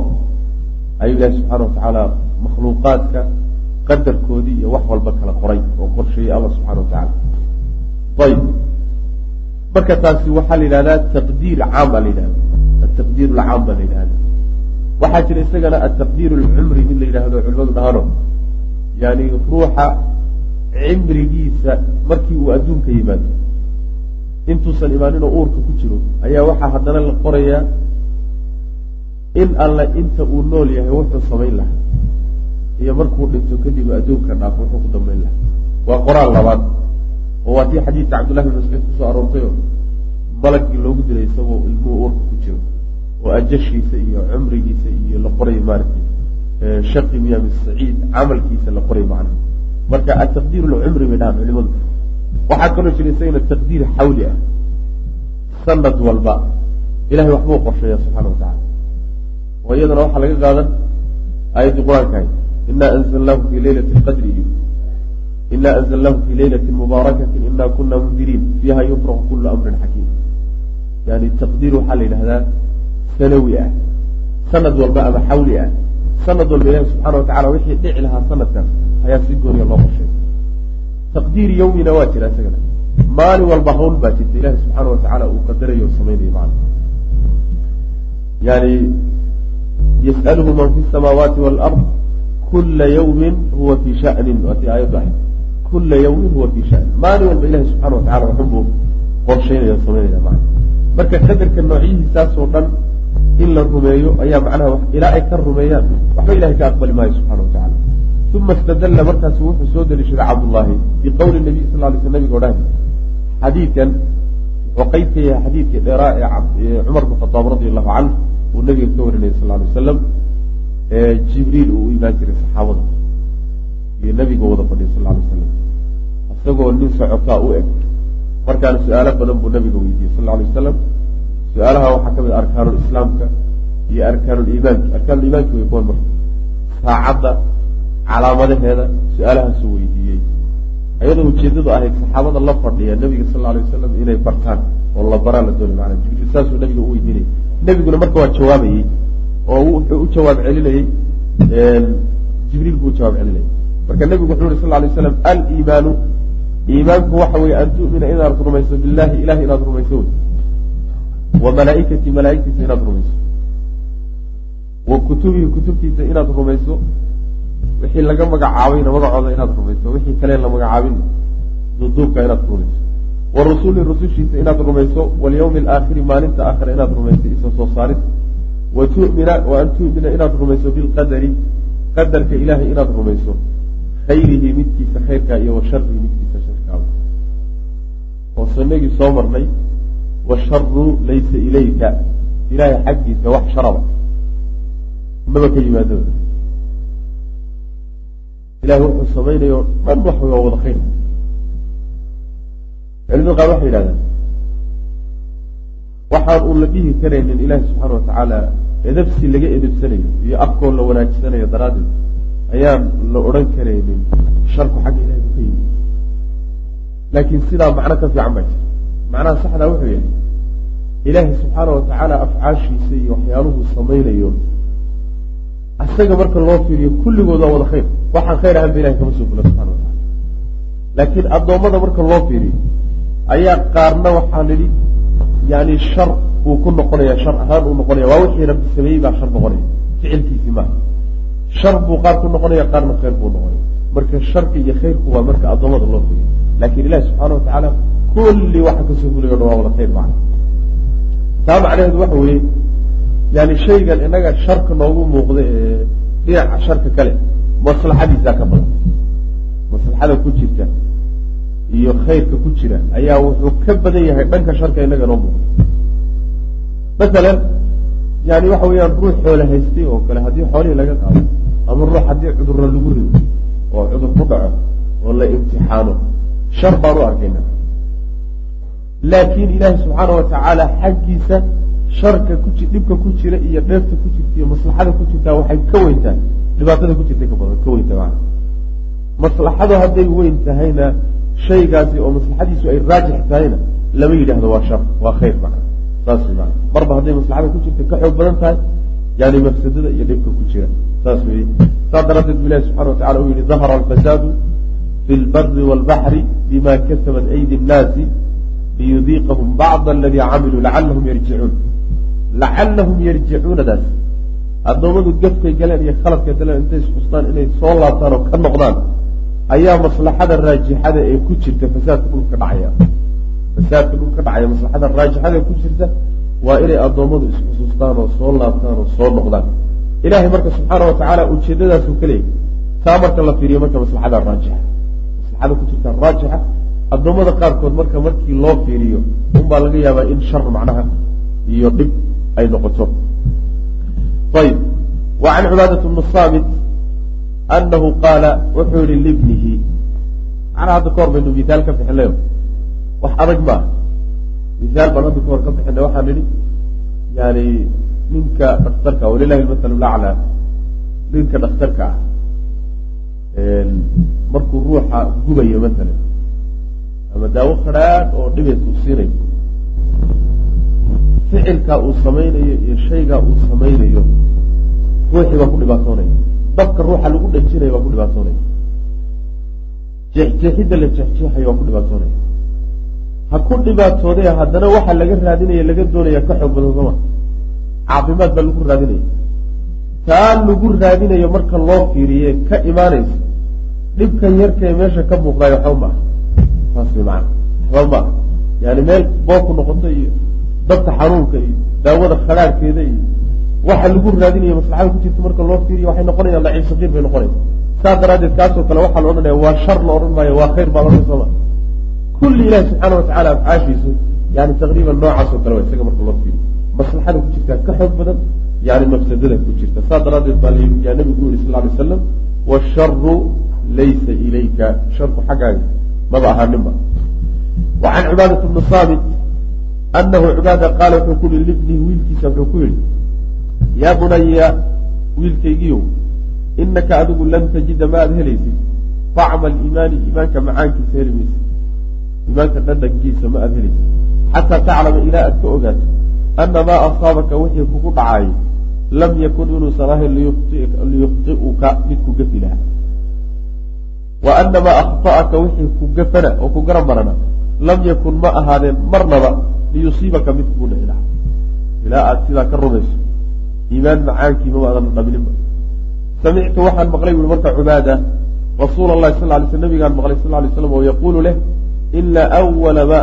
ayuu ilahi subxaana watacaala makhluuqaadka qadarkoodii iyo wax walba kala qoray oo qorsheeyey alla subxana watacaala ayb marka taasi waxaa la yidhahdaa taqdiir caam baa la yidhahda ataqdiir alcaam baa la yidhahda waxaa jira isagana ataqdiir alcumri mid la yidhahdo culimadu dhahano yani ruuxa cimrigiisa markii uu adduunka yimaado intuusan imaaninoo uurka ku jiro ayaa waxaa haddana la qorayaa in alle inta uu nool yahay wuxuu samayn lahaa. Iyo markuu dhinto kadib adduunka dhaafo wuxuu ku dambayn lahaa. Waa qoraal labaad oo waa tii xadiidka cabdullahi bin mascuud ku soo aroortayo malagii loogu dilay isagoo ilmuhu uurka ku jiro oo ajashiisa iyo cumrigiisa iyo la qoray maaragtay shaqi miya min saciid camalkiisa la qoray macna marka ataqdiir lcumri bay dhahaan culimadu. Waxaa kaloo jira isagana taqdiir xawli ah. Sanad walba ilahay waxbuu qorsheeya subxana watacala oo iyadana waxaa laga qaadan aayaddii qur'aankahay inaa anzalnaahu fii leylati lqadri iyo ina anzalnaahu fii leylati mubaarakatin. Ina kuna mundiriin fiiha yufraqu kulu amrin xakiim yani taqdiir waxaa la yidhahdaa sanawi ah. Sanad walba ama xawli ah sanad walba ilahi subxana watacala wixii dhici lahaa sanadkaas ayaa si gooniya loo qorsheey taqdiir yawmina waa jira isagana. Maalin walba hawl baa jirta ilahi subxaana watacaala uu qadarayo o samaynayo macna. Yani yas'aluhu man fi samaawaati waalard kula yawmin huwa fii shanin waatii aayaddu ahayd. Kula yawmin huwa fii shanin. Maalin walba ilahi subxana watacala waxunbuu qorshaynaya samaynaya macna. Marka qadarka noocyihiisaasoo dhan in la rumeeyo ayaa macnaha ilaa ay ka rumeeyaan. Waxba ilahay ka aqbali maayo subxana watacala uma istadalla markaasu wuxuu soo deliishaday cabdullaahi biqowli nabiy sal lay sl nabiga odhahay xadiidkan wuxuu qeyb ka yahay xadiidkii dheeraa ee cumar bin khadaab radi allahu canh uu nabiga ka warinayay sal lay wasalam jibriil uu u imaan jiray saxaabada iyo nabiga wada fadhiya sal lay wasalam isagoo nin socotaa u eg. Markaana su'aalo badan buu nabiga weydiiyey sal lay wasalam su'aalaha waxaa ka mid a arkaanulislaamka iyo arkaanuliimaanka arkaanuliimaanki way kuwan marka saacadda calaamadaheeda su'aalahaasuu weydiiyey. Ayadoo ujeedadu ahayd saxaabada la fadhiya nabiga sal lla alay wasalam inay bartaan oo la baraa la doonay maana jibriil saasuu nabiga u weydiinayay. Nebiguna marka waa jawaabayey oo wuxuu u jawaab celinayey jibriil buu u jawaab celinayay. Marka nebigu wuxuu yuri sal lla alay waslam aliimaanu iimaanku waxa weeye an tu'mina inaad rumayso billahi ilahi inaad rumayso wa malaaikati malaaigtiisa inaad rumayso. Wa kutubihi kutubtiisa inaad rumayso. Wixii laga magacaabayna magacooda inaad rumayso. Wixii kale la magacaabin duduubka inaad rumayso. Wa rusuli rusushiisa inaad rumayso. Walyawmi alaakhiri maalinta aakhira inaad rumayso isa soo saarid. Wa tumina wa an tu'mina inaad rumayso bilqadari qadarka ilaahay inaad rumayso. Khayrihi midkiisa khayrkaa iyo wa midkiisa sharkaaba oo sanagii soo marnay washaru laysa ilayka ilaahay xaggiisa wax sharaba maba ka yimaado ilahay wuxuu samaynayo dhan wax waa wada khayr culimada qaar waxay yidhahdaan waxaan uun la dhihi karaynin ilaahi subxaana watacaala edabsi laga edabsanayo iyo afkoo la wanaajisanayo daraaddeed ayaan la odhan karaynin sharku xagga ilahay buu ka yimid laakiin sidaa macno ka fiican baa jira macnaha saxdaa wuxuu yahay ilaahay subxaana watacaala afcaashiisa iyo waxyaaluhu samaynayo. Asaga marka loo fiiriyo kulligood waa wada khayr. Waxaan khayr ahaan ba ilahay kama soo fula subxana watacala laakiin addoommada marka loo fiiriyo ayaa qaarna waxaa nidhi yani shar uu ku noqonaya shar ahaan uu noqonaya waa wixii rabbi sameeyey baa shar noqonaya ficilkiisii maaha shar buu qaar ku noqonaya qaarna khayr buu noqonaya marka sharka iyo khayrku waa marka addoommada loo fuliyo laakiin ilahi subxaana wa tacaala kulli waxa ka soo fulayo dhan waa wada khayr macna taa macnaheedu waxa weeye yani shaygan inaga sharka noogu muuqda ee dhinaca sharka kale maslaxadiisaa ka badan. Maslaxada ku jirta iyo khayrka ku jira ayaa wuxuu ka badan yahay dhanka sharka inaga noo muuqda. Masalan yani waxa weeyaan ruux xoole haystay oo kale haddii xoolihii laga qaado ama ruux haddii cudurra lagu rido oo cudur ku dhaco oo la imtixaano shar baan u arkayna laakiin ilaahi subxaana wa tacaala xaggiisa sharka ku dhibka ku jira iyo dheefta ku jirta iyo maslaxada ku jirtaa waxay ka weyntaa dhibaatada ku jirta kabadan ka weynta mana maslaxadu hadday weyn tahayna shaygaasi oo maslaxadiisu ay raajix tahayna lama yidhaahdo waa shar waa khayr macna. Saas mana marba hadday maslaxada ku jirta ka xoog badan tahay yani mafsadada iyo dhibka ku jira. Saas weye saas daraaddeed bu ilahi subxana wa tacala uu yihi dahara alfasaadu fi lbari waalbaxri bima kasabat aydi nnaasi liyudiiqahum bacda aladii camiluu lacalahum yarjicuun. Lacalahum yarjicuunadaas addoommadu gafkay galeen iyo khaladkay galeen intay isxustaan inay soo laabtaan oo ka noqdaan ayaa maslaxada raajixada ee ku jirta fasaadka dhulka dhacaya. Fasaadka dhulka dhacaya maslaxada raajixada ee ku jirta waa inay addoommadu isxusuustaan oo soo laabtaan oo soo noqdaan. Ilahay marka subxaana wa tacaala ujeedadaasuu ka leeyay. Taa marka la fiiriyo marka maslaxada raajixa. Maslaxada ku jirta raajixa addoommada qaarkood marka markii loo fiiriyo unbaa laga yaabaa in shar macnaha iyo dhib ay noqoto. Ayb wa can cibaadat bni saamit anahu qaala wuxuu yihi libnihi. Macnaa hadda ka hor baynu mihaal ka bixinayo wax adag maaha mihaal baan hadda ka hor ka bixinay waxaan nidhi yani ninka dhakhtarka walilahi lmasalu laclaa ninka dhakhtarka ah markuu ruuxa gubayo masalan ama daawo khadhaadh oo dhibays uu siinayo ficilkaa uu samaynayo iyo shaygaa uu samaynayo ruuxii baa ku dhibaatoonaya. Dabka ruuxa lagu dhajinayo baa ku dhibaatoonaya. Jeexjeexidda la jeexjeexayo waa ku dhibaatoonaya. Ha ku dhibaatoodee haddana waxa laga raadinaya laga doonaya ka xoog badan sooma. Caafimaad baa lagu raadinaya. Taa lagu raadinayo marka loo fiiriye ka imaanaysa. Dhibkan yarkae meesha ka muuqdaayo waxba maaha saas way macana maaha yani meel boobku noqoto iyo dabka xanuunka iyo daawada khadhaarhkeeda iyo waxa lagu raadinayo maslaxada ku jirta marka loo fiiriyo waxay noqonayaan daciif saqiir bay noqonaysa saas daraaddeed kaasoo kale waxaa la odhanaya waa shar la odhan maayo waa khayr baa la sooma kulli ilahi subxaana watacala afcaashiisu yani taqriiban noocaasoo kale waa isaga marka loo fiiriyo. Maslaxada ku jirtaa ka xoog badan yani mafsadada ku jirta. Saas daraaddeed baa yaa nabigu u sal lay slam washaru laysa ilayka. Sharku xaggaaga maba ahaaninba wa can cibaadat bni saamit anahu cibaada qaala wuxuu ku yihi libnihi wiilkiisa wuxuu ku yihi yaa bunaya wiilkaygiiow inaka adigu lan tajida ma aad helaysid طacma aliimaani iimaanka macaankiisa heli maysa iimaanka dhadhankiisa ma aad helaysid xataa taclama ilaa aad ka ogaato ana maa asaabaka wixii kugu dhacaayay lam yakun inuusan ahayn liyukhطi'uka mid ku gafi lahaa wa ana maa akhطa'aka wixii ku gafana oo ku garan marana lam yakun ma ahaadeen marnaba liyusiibaka mid kugu dhici lahaa ilaa aad sidaa ka rumayso iimaan macaankiima maadan dhamininba samictu waxaan maqlay buui marka cubaada rasuula allahi sal lay sl nabigaan maqlay sal lay slam oo yaquulu leh ina awala ma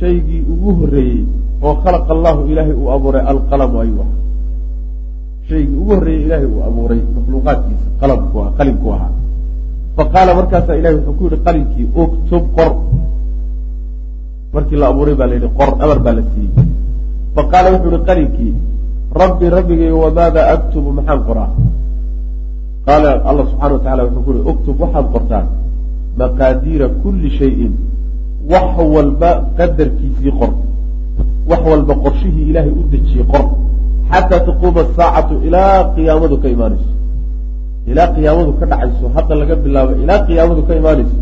shaygii ugu horreeyey oo khalaqa allahu ilaahay uu abuuray alqalamu ayuu ahaa shaygii ugu horreeyey ilaahay uu abuuray makhluuqaadkiisa qalamku ahaa qalimku ahaa faqaala markaasaa ilahay wuxuu ku yihi qalinkii uktub qor. Markii la abuuray baa la yidhi qor amar baa la siiyey. Faqaala wuxuu yihi qalinkii rabbi rabbigay wamaada aktubu? Maxaan qoraa? Qaala allah subxana wa tacala wuxuu ku yihi uktub waxaad qortaan maqaadiira kulli shayin wax walba qadarkiisii qor. Wax walba qorshihii ilaahay u dejiyey qor. Xataa taquuma asaacatu ilaa qiyaamadu ka imaanayso ilaa qiyaamadu ka dhacayso hadda laga bilaabo ilaa qiyaamadu ka imaanayso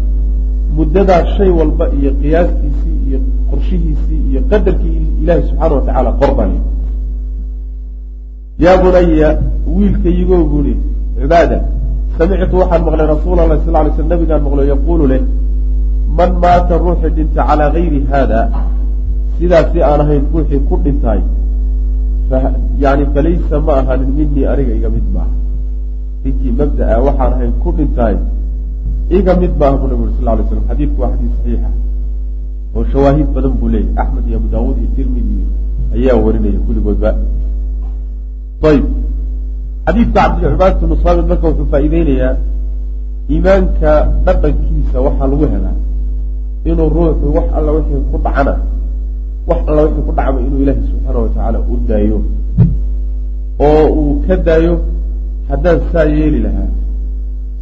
muddadaa shay walba iyo qiyaastiisii iyo qorshihiisii iyo qadarkii ilaahay subxaana wa tacaala qor baa lii yaa bunaya wiilkayigo buuhi cibaada samictu waxaan maqlay rasuula allahi sal lay sl nabigaan maqlay yaquulu leh man maata ruuxii dhinta calaa gayri haada sidaasi aan ahayn ruuxii ku dhintaay yani falaysa ma ahaanin minii aniga iga mid maaha ninkii mabdaa waxaan ahayn ku dhintaay iga mid maaha bu nabi uri sal lay slam xadiidku waa xadiis saxiixa oo shawaahid badan buu leeyahy axmed iyo abu daawuud iyo tirmidi ayaa warinaya kulligoodba ayb xadiidka cabdilcibaadatu nusaamid marka wuxuu faa'iideynayaa iimaanka dhaqankiisa waxaa lagu helaa. Inuu ruuxu wax alla wixii ku dhacana wax alla wixii ku dhacba inuu ilaahay subxaana watacaala u daayo. Oo uu ka daayo haddaan saa yeeli lahaa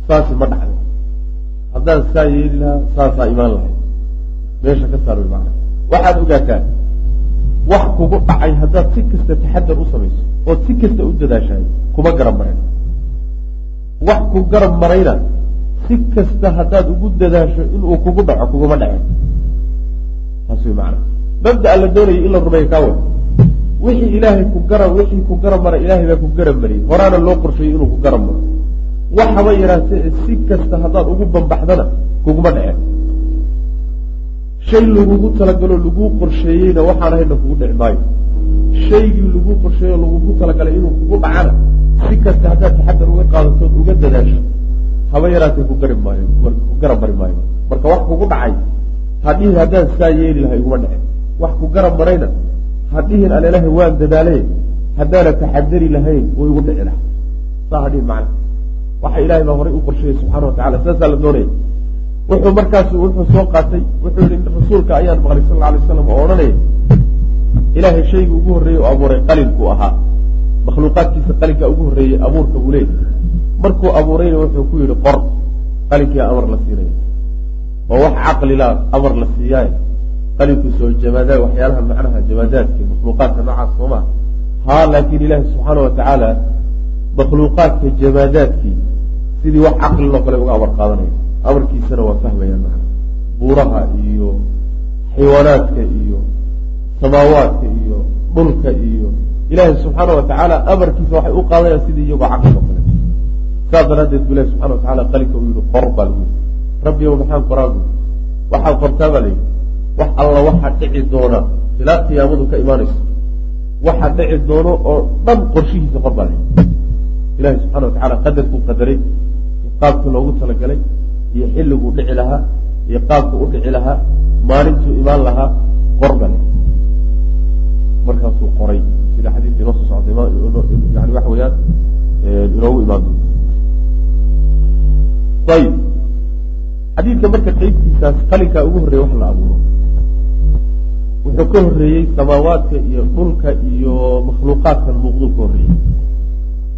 saasi ma dhacday. Haddaan saa yeeli lahaa saasaa imaan lahay meesha ka saar maana waxaad ogaataa wax kugu dhacay haddaad si kasta taxadar u samayso ood si kasta u dadaashahay kuma garab marayn wax ku garab marayna si kasta haddaad ugu dadaasho inuu kugu dhaco kuguma dhacen taas way maana mabdaa la doonaya in la rumeeyo kaa way wixii ilaahay ku garab wixii ku garab mara ilaahay baa ku garab mariyey. Horaana loo qorsheeyey inuu ku garab maro. Waxaba yaraatee si kasta haddaad ugu bambaxdana kuguma dhaceen shay lagugu talagalo laguu qorsheeyeyna waxaan ahayna kugu dhici maayo. Shaygii laguu qorsheeyo lagugu talagalay inuu kugu dhacana si kasta haddaad taxadar uga qaadatood uga dadaasho haba yaraatee ku gari maayo ku garab mari maayo. Marka wax kugu dhacay hadhihin haddaan saa yeeli lahay iguma dhacen wax ku garab marayna hadhihin alelahay waan dadaalay haddaana taxadari lahayn way igu dhici laha saa hadhihin macna. Waxa ilahay baa horay u qorsheeyey subxana watacala saasaa la doonaya wuxuu markaas wuxuu soo qaatay wuxuu yihi rasuulka ayaan maqlay sal lla alay slam oo odhanaya ilaahay shayga ugu horreeyey oo abuuray qalinkuu ahaa. Makhluuqaadkiisa qalinkaa ugu horreeyey abuurka buu leeyahy markuu abuurayna wuxuu ku yidhi qor qalinkiia amar la siinaya oo wax caqlilaa amar la siiyaaye qalinkiisoo jamaadaad waxyaalaha macnaha jamaadaadka makhluuqaadka noocaas soo maa haa laakiin ilaahi subxaana watacaala makhluuqaadka jamaadaadkii sidii wax caqliloo kale uga amar qaadanaya. Amarkiisana waa fahmayaan macna buuraha iyo xayawaanaadka iyo samaawaadka iyo dhulka iyo ilaahi subxaana watacaala amarkiisa waxay u qaadanayaan sidii iyagoo caqliloo kale. Saas daraaddeed bu ilahi subxana watacala qalinka uu yihi qor baa lagu yidhi. Rabbi ow maxaan qoraagu waxaad qortaa baa layidhi wax alla waxa dhici doona ilaa qiyaamadu ka imaanayso waxa dhici doono oo dhan qorshihiisa qor baa layidhi ilahi subxana watacala qadarkuu qadaray qaabkii loogu talagalay iyo xilliguu dhici lahaa iyo qaabkuu u dhici lahaa maalintuu imaan lahaa qor baa markaasuu qoray sida xadiidka inoo soo socday yani waxa weeyaan inoogu imaan doonto ayib xadiidka marka qaybtiisaas qalinkaa ugu horreeya wax la abuuro wuxuu ka horreeyey samaawaadka iyo dhulka iyo makhluuqaadkan muuqduu ka horreeyey.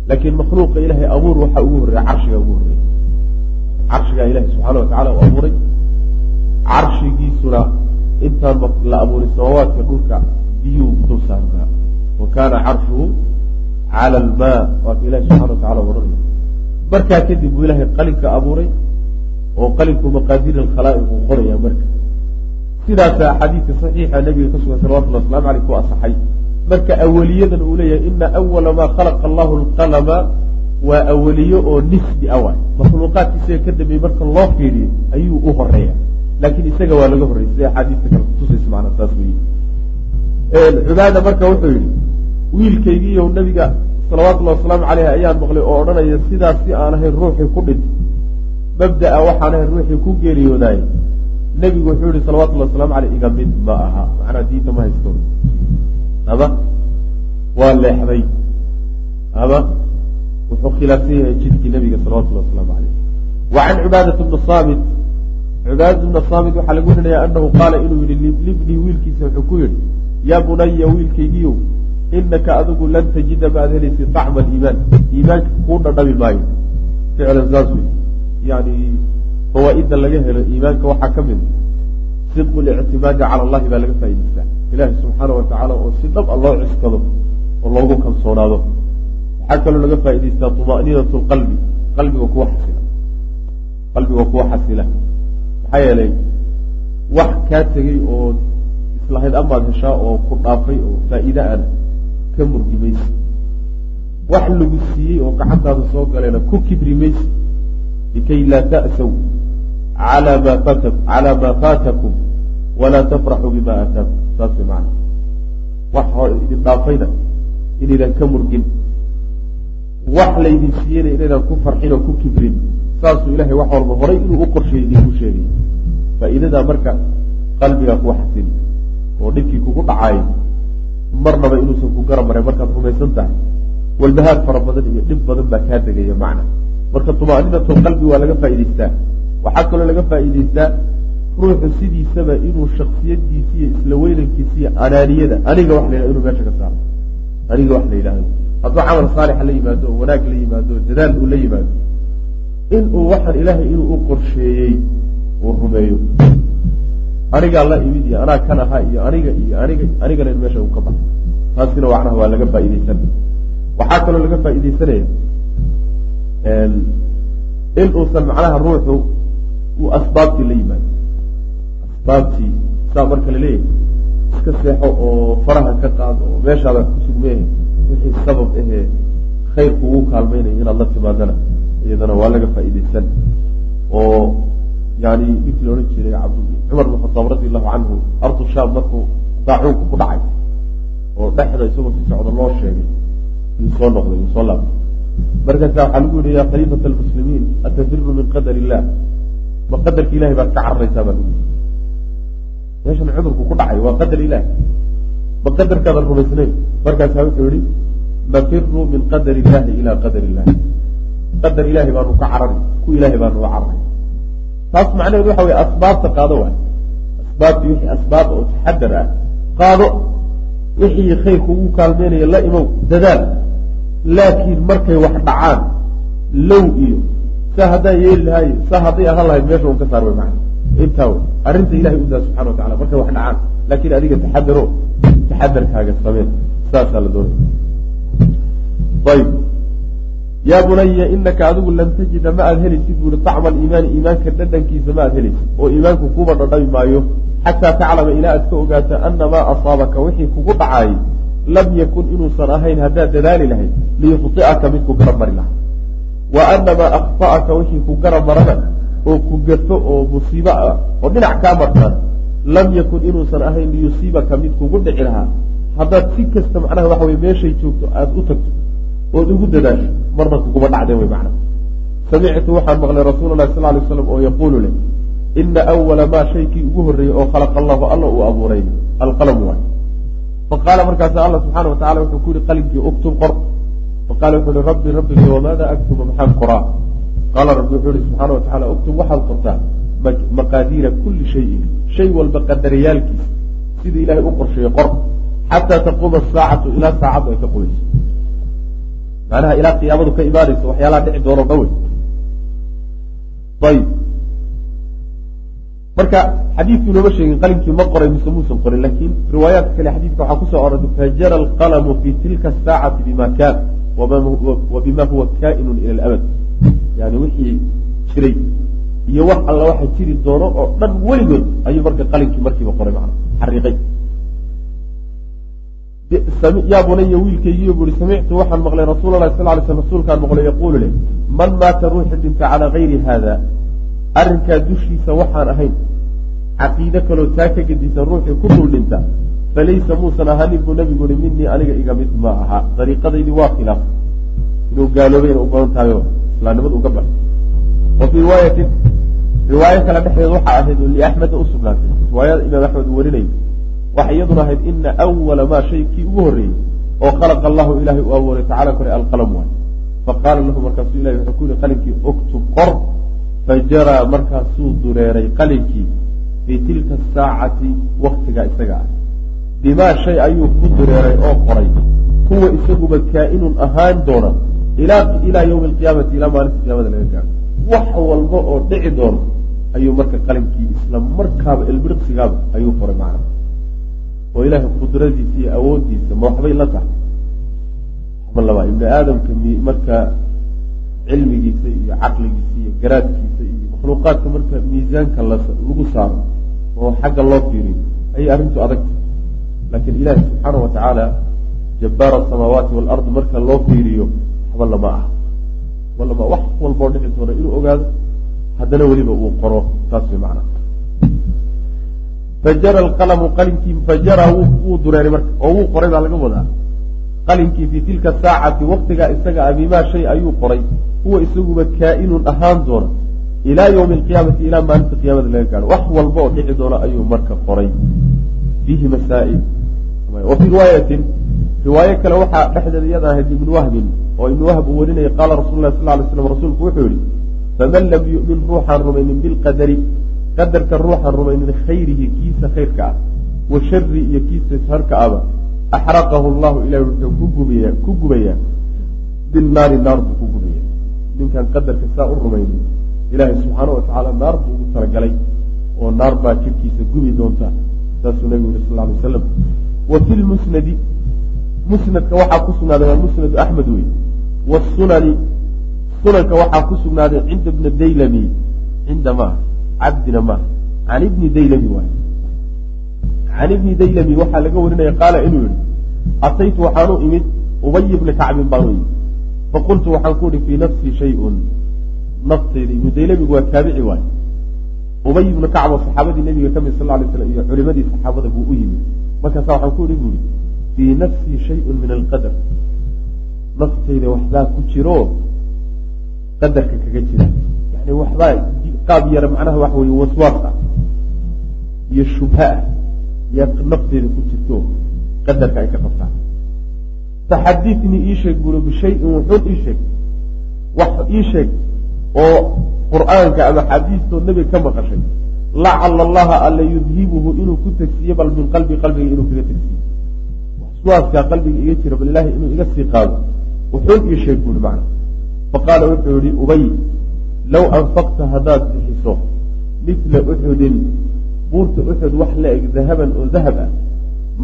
Laakiin makhluuqa ilaahay abuur waxaa ugu horreeya carshigaa ugu horreeya carshigaa ilahi subxaana watacala u abuuray. Carshigiisuna intaan la abuuray samaawaadka dhulka biyuu dul saarnaa. Wa kaana carshuhu cala almaa waaka ilahi subxana watacala ohanaya markaa kadib buu ilaahay qalinka abuuray oo qalinku maqaadiir alkhalaa'iq uu qoraya marka sidaasaa xadiidka saxiixa nabiga ka sugan salawatullah waslamu aleyh ku asaxay marka aweliyadan uu leeyahay ina awala maa khalaqa allahu alqalama waa aweliye oo nisbi a waay. Makhluuqaadka ka dambeeyey marka loo fiiriyo ayuu u horreeya laakiin isaga waa laga horreyay sida axaadiista kale kutusaysa macnaa saas weeye. Cubaada marka wuxuu yihi wiilkaygiiyo nabiga salawatullahi wasalaamu caleyh ayaan maqlay oo odhanaya sidaas si aan ahayn ruuxii ku dhintay. Mabdaa waxaan ahayn ruuxii ku geeriyoodaay nebigu wuxuu yihi salawatullahi waslamu caleyh iga mid ma aha. Macnaa diinta ma haysto. Ama waa leexday. Ama wuxuu khilaafsan yahay jidkii nebiga salawatullahi wasalaamu caleyh. Wa can cibaadati bni saamit. Cibaadati bna saamit waxaa lagu warinayaa anahu qaala inuu yihi libnii wiilkiisa wuxuu ku yihi yaa bunaya wiilkaygiiyow inaka adigu lan tajida maad helaysi طacma aliimaan iimaanka kuu dhadhabi maayo. Ficlan saas yani fawaa-ida laga helo iimaanka waxaa ka mid sidqu lictimaadi cala allahi baa laga faa'idaystaa ilahi subxaana watacaala oo si dhab a loo cuskado oo loogu kalsoonaado. Waxaa kaloo laga faa'idaystaa طuma'niinat lqalbi qalbiga kuwa xasila. Qalbiga kuwa xasila. Maxaa yeelay wax kaa tegey oo islahayd amaad heshaa oo ku dhaafay oo faa'iide ana ka murgi maysi wax lagu siiyey oo gacantaada soo galeena ku kibri maysi likay laa ta'saw calaa maa faatakum walaa tafraxuu bima aataakum saas way macana wax hor idin dhaafayna inaydan ka murgin. Wax laydin siiyeyna inaydaan ku farxin oo ku kibrin. Saasuu ilahay wax walba horay inuu u qorsheeyey idinku sheegay. Faa'iidadaa marka qalbigaa kuwa xasili oo dhibkii kugu dhacaay marnaba inuusan ku garab maray markaad rumaysan tahay. Walbahaar fara badan iyo dhib badan baa kaa degaya macna. Marka tuma'ninatu qalbi waa laga faa'idaystaa waxaa kaloo laga faa'idaystaa ruuxu sidiisaba inuu shaksiyadiisa iyo isla weynankiisa iyo anaaniyada aniga wax la yhahdo inuu meesha ka saaro. Aniga wax la yidhahdo. Hadduu camal saalixa la yimaado oo wanaag la yimaado oo dadaal uu la yimaado inuu waxaan ilaahay inuu u qorsheeyey uu rumeeyo. Anigaa la imid iyo anaa kan ahaa iyo aniga iyo aniga anigana in meesha uu ka baxo. Taasina macnaha waa laga faaideysan waxaa kaloo laga faaideysanaya in uusan macnaha ruuxu uu asbaabtii la yimaado. Asbaabtii saa marka la leeyahay iska seexo oo faraha ka qaado oo meeshaada kusugmeehe wixii sabab ahee khayr kugu kaalmaynaya inaad la timaadana iyadana waa laga faaideysan oo yani ninkii la odhan jiray cumar bn khataab radi allahu canhu ardu shaam markuu daacuunku ku dhacay oo dhexda isagoo si socda loo sheegay yuu soo noqday yuu soo laabtay. Markaasa waxaa lagu yihi ya khaliifat almuslimiin atafiru min qadar illah ma qadarka ilahay baad ka cararaysaa baa lagu meeshan cudurku ku dhacay waa qadar ilahi ma qadarkaadan rumaysnayn. Markaasaa wuxuu yihi nafiru min qadar illahi ila qadar illahi qadar ilahay baanu ka carari ku ilahay baanu uga cararay taas macnaheedu waxa wey asbaabta qaado waay. Asbaabtii wixii asbaab oo taxadar ah. Qaado wixii khayrku ugu kaalmeynaya la imow dadaal. Laakiin markay wax dhacaan low iyo saa haddaan yeeli lahaay saa hadday ahaan lahayd meesha un ka saar wey macana intaa wey arrinta ilahay udaa subxana wa tacala markay wax dhacaan laakiin adiga taxadaro taxadarkaaga sameen saasaa la doonaya ayb yaa bunaya inaka adigu lan tajida ma aad helaysid buuri طacma aliimaani iimaanka dhadhankiisa ma aad helaysid oo iimaanku kuba dhadhami maayo xataa taclama ilaa aad ka ogaato ana maa asaabaka wixii kugu dhacaayay lam yakun inuusan ahayn haddaad dadaali lahayd liyukhطi'aka mid ku garab mari laha wa ana maa akطa'aka wixii ku garab marana oo ku gafo oo musiibo ah oo dhinac kaa martaan lam yakun inuusan ahayn liyusiibaka mid kugu dhici lahaa. Haddaad si kasta macnaha waxa wey meeshay joogto aada u tagto ood ugu dadaasho marna kuguma dhacdeen wey macna. Samictu waxaan maqlay rasuula lahi sal lay slam oo yaquulu leh ina awala maa shaykii ugu horreeyey oo khalaqa allahu alla uu abuuray alqalamu waay. Faqaala markaasa alla subxaana wa tacala wuxuu ku yihi qalinkii uktub qor faqala wuxuu ihi rabbi rabbigay wamaada aktuba maxaan qoraa qaala rabbi wuxuu ihi subxaana wa tacala uktub waxaad qortaa maqaadiira kulli shayin shay walba qadariyaalkiisa sidii ilahay u qorsheeye qor xataa taquuma asaacatu ilaa saacaddu ay ka qoyso macnaha ilaa qiyaamadu ka imaanayso waxyaalaha dhici doono dhan wey ayib marka xadiidku inooma sheegin qalinkii ma qoray mise muusan qorin laakiin riwaayaadka kale xadiidka waxaa ku soo orortay fajara alqalamu fi tilka asaacati bima kaan wa bima huwa kaa'inun ila alabad yani wixii jiray iyo wax alla waxa jiri doono oo dhan weligood ayuu marka qalinkii markiiba qoray macna xariiqay yaa bunaya wiilkaygiiyo buui samictu waxaan maqlay rasuula lahi sal lay sl rasuulkaan maqlay yaquulu leh man maata ruuxi dhinta calaa gayri haada arrinkaa dushiisa waxaan ahayn caqiide kaloo taa ka gedisan ruuxii ku dul dhinta falaysa muusan ahanin buu nabigu uhi minii aniga iga mid ma aha dariiqadaydii waa khilaaf inuu gaaloobay ina u badan tahayo islaamnimadu uga baxo wa fii riwaayatin riwaayo kale dhexdeed waxaa ahayd oo liaxmeda u sugnaatay riwaayada imaam axmed uu warinayay waxay iyaduna ahayd ina awala maa shay kii ugu horreeyey oo khalaqa allahu ilahay uu abuuray tacala kore alqalam waay faqaala lahu markaasuu ilahi wuxuu ku yihi qalinkii uktub qor fajaraa markaasuu dureeray qalinkii fii tilka asaacati waktigaa isaga ah bimaa shay ayuu ku dureeray oo qoray. Kuwa isaguba kaa'inun ahaan doona. Ilaa yowmi alqiyaamati ilaa maalinta qiyaamada laga gaaro. Wax walba oo dhici doona ayuu marka qalinkii isla markaaba ilbiriqsigaaba ayuu qoray macna. Oo ilaahay qudradiisa iyo awoodiisa ma waxbay la tahay? Waxba laba ibni aadamka marka cilmigiisa iyo caqligiisa iyo garaadkiisa iyo makhluuqaadka marka miisaanka lagu saaro oo xagga loo fiiriyo ayay arrintu adagta laakiin ilaahi subxaana wa tacaala jabbaar asamaawaati waalardi marka loo fiiriyo waxba lama ah waxba wax walboo dhici doona inuu ogaado haddana weliba uu qoro taas way macnaa fajara alqalamu qalinkii fajara wuu dureeray marka oo wuu qoray baa laga wadaa. Qalinkii fii tilka saacati waktigaa isaga abimaa shay ayuu qoray. Huwa isaguba kaa-inun ahaan doona ilaa ywmi alqiyaamati ilaa maalinta qiyaamada laga gaaro. Wax walba oo dhici doona ayuu marka qoray. Fiihi masaail wa fii riwaayatin riwaayo kale waxaa dhexdeeda iyada ahayd ibnu wahbin oo ibnu wahb uu warinayay qaala rasul lah sal lay slam rasuulku wuxuu yihi faman lam yu'min ruuxaan rumaynin bilqadari qadarka ruuxaan rumaynin khayrihi kiisa khayrka ah wa shari iyo kiisa sharka aba axraqahu llahu ilahi wuxuu ku gubaya ku gubayaa bilnaari naar buu ku gubaya ninkaan qadarka saa u rumaynin ilaahay subxaana wa tacaala naar buu ugu talagalay oo naar baa jirkiisa gubi doonta. Saasuu nabigu yiri sal lay slam wa fi lmusnadi musnadka waxaa ku sugnaaday waa musnadu axmed wey wasunani sunanka waxaa ku sugnaaday cinda bni daylami cinda ma cabdina ma can ibni daylami waay. Can ibni daylami waxaa laga warinaya qaala inuu yihi ataytu waxaanu imid ubay bni kacbin baanu imid faqultu waxaan ku ihi fii nafsii shayun. Naftayda ibnu daylamigu waa taabici waay. Ubay ibnu kacb oo saxaabadii nabiga ka mid sal lay slam iyo culimadii saxaabada buu u yimid markaasa waxaan ku ihi bu ihi fii nafsii shayun min alqadar. Naftayda waxbaa ku jiro qadarka kaga jira. Yani waxbaa qaab yara macnaha waxa weye waswaas ah iyo shubha ah yaa nafteyda ku jirto qadarka ay ka qabtaan. Faxaditnii ii sheeg buri bishayin wuxuun ii sheeg wax ii sheeg oo qur'aanka ama xadiistoo nebiga ka maqashay lacala allaha alla yudhibuhu inuu ku tegsiyo bal min qalbi qalbiga inuu kaga tegsiyo waswaaskaa qalbiga iga jira bal ilaahay inuu iga sii qaado. Wuxuun ii sheeg buri macna. Faqaala wuxuu yihi ubay low anfaqta haddaad bixiso mila uxudin buurta uxud wax la eg dahaban oo dahab ah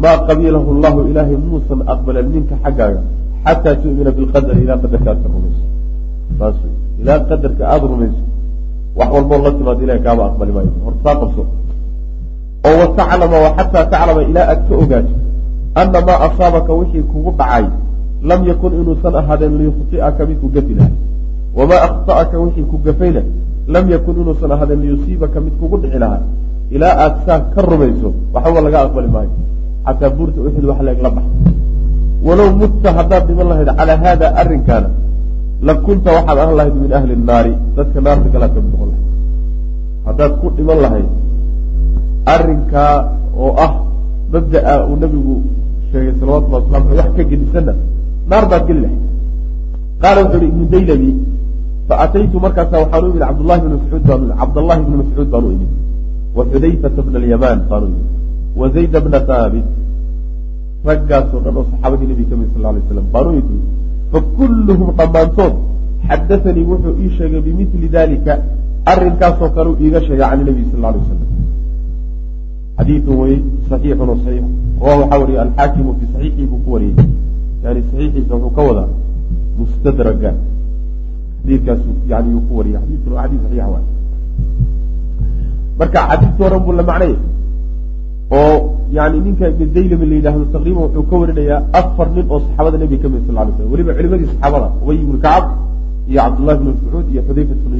maa qabilahu llahu ilaahay muusan aqbalan minka xaggaaga xataa tu'mina bilqadari ilaa qadarka ka rumayso. Saas ilaa qadarka aada rumayso wax walboo la timaado ilahay kaaba aqbali maayo. Horta saa qabso oo wataclama wa xataa taclama ilaa aad ka ogaato ana maa asaabaka wixii kugu dhacay lam yakun inuusan ahaadeen liyukhti'aka mid ku gafi laha wamaa akhta'aka wixii ku gafayna lam yakun inuusan ahaadeen liyusiibaka mid kugu dhici lahaa. Ilaa aad saa ka rumayso waxbaba laga aqbali maayo. Xataa buurta uxud wax leeg la bax walow mutta haddaad dhiman lahayd calaa haada arrinkaana la kunta waxaad ahan lahayd min ahli nnaari dadka naarta galaad ka mid noqon lahayd. Haddaad ku dhiman lahayd arrinkaa oo ah mabda'a uu nabigu sheegay salawatullah wasalamu aleh wax ka gedisanna naar baad geli lahayd. Qaala wuxuu ihi ibnu daylami faataytu markaasa waxaan u imid cabdullahi bni mascuud baan u cabdallahi bni mascuud baan imid wa xudayfata bna alyamaan baan u imid wa zayda bna haabit raggaasoo dhan oo saxaabadii nebiga ka mid sal lay slam baan imid fakulluhum dhammaantood xadaanii wuxuu ii sheegay bimili dalika arrinkaasoo kale u iiga sheegay can nabiy sal lay wasalam xadiiun wey saxiixun o saxiix rawa waxaa wariyay alxaakimu fi saxiixii buu ku wariyey. Yani saxiixiisa wuxuu ka wadaa mustadraga. Xadiidkaasu yani yuu ku wariyay xadiidkuna waa xadiis saxiixa waay. Marka xadiidka horan buu la macnaya oo yani ninka daylami la yidhahdo taqriiban wuxuu ka warinayaa afar nin oo saxaabada nebiga ka mid sal lay slam weliba culimadii saxaabada ubay ibnu kacab iyo cabdullahi bn mascuud iyo xudayfat bnu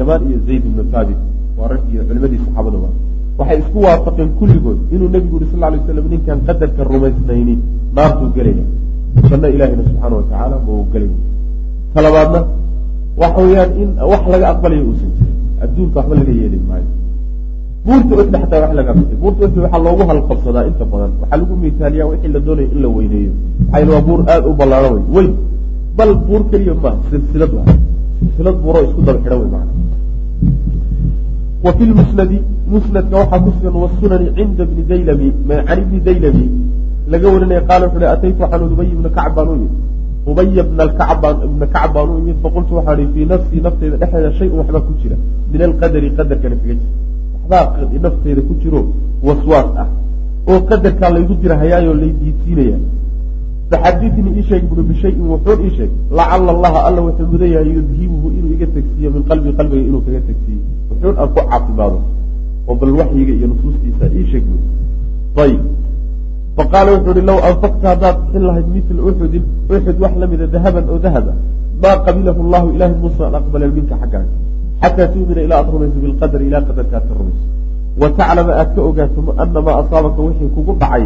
yamaan iyo zayd ibnu thaabit waa raggii culimadii saxaabada waa waxay isku waafaqeen kulligood inuu nebigu yuri sal lay slam ninkaan qadarka rumaysnayni naartuu gelaya janno ilahina subxaana watacaala ma u gelaya talabaadna waxa weeyaan in wax laga aqbalayo uusan jirin adduunka waxba laga yeeli maayo buurta uxda xataa wax laga aqbalay buurta uxda waxaa loogu halqabsadaa inta badan. Waxaa lagu misaaliyaa wixii la doonaya in la weyneeyo. Maxaa waa buur aada u ballaaro wey weyn. Bal buur keliya ma silsilad waa. Silsilad buuro isku daba xidhan wey macana wa fi lmusnadi musnadka waxaa ku sugan wasunani cinda bni daylami. Can ibni daylami laga warinaya qaala wuxu uhi ataytu waxaan ubay ibna kacb baan u imid ubaya bna ibna kacb baan u imid faqultu waxaan ihi fii nafsii nafteyda dhexdeeda shay-un waxbaa ku jira. Min alqadari qadarkana kaga jira waxbaa nafteyda ku jiro waswaas ah oo qadarkaa laygu dira hayaayoo lay diidsiinaya. Faxaditnii ii sheeg buri bishayin wuxuun ii sheeg lacala allaha alla wuxuu mudan yahay yudhibuhu inuu iga tegsiiyo min qalbi qalbiga inuu kaga tegsiiyo wuxuun aan ku caafimaado oo bal waxyiga iyo nusuustiisa ii sheeg buri ayib faqaala wuxuu uhi low anfaqta haddaad bixin lahayd mila uxudin uxud wax lamida dahaban oo dahaba maa qabilahu llahu ilahay muusan aqbalan minka xaggaaga xataa tu'mina ilaa aad rumayso bilqadari ilaa qadarka ka rumayso wa taclama aad ka ogaato ana maa asaabaka wixii kugu dhacay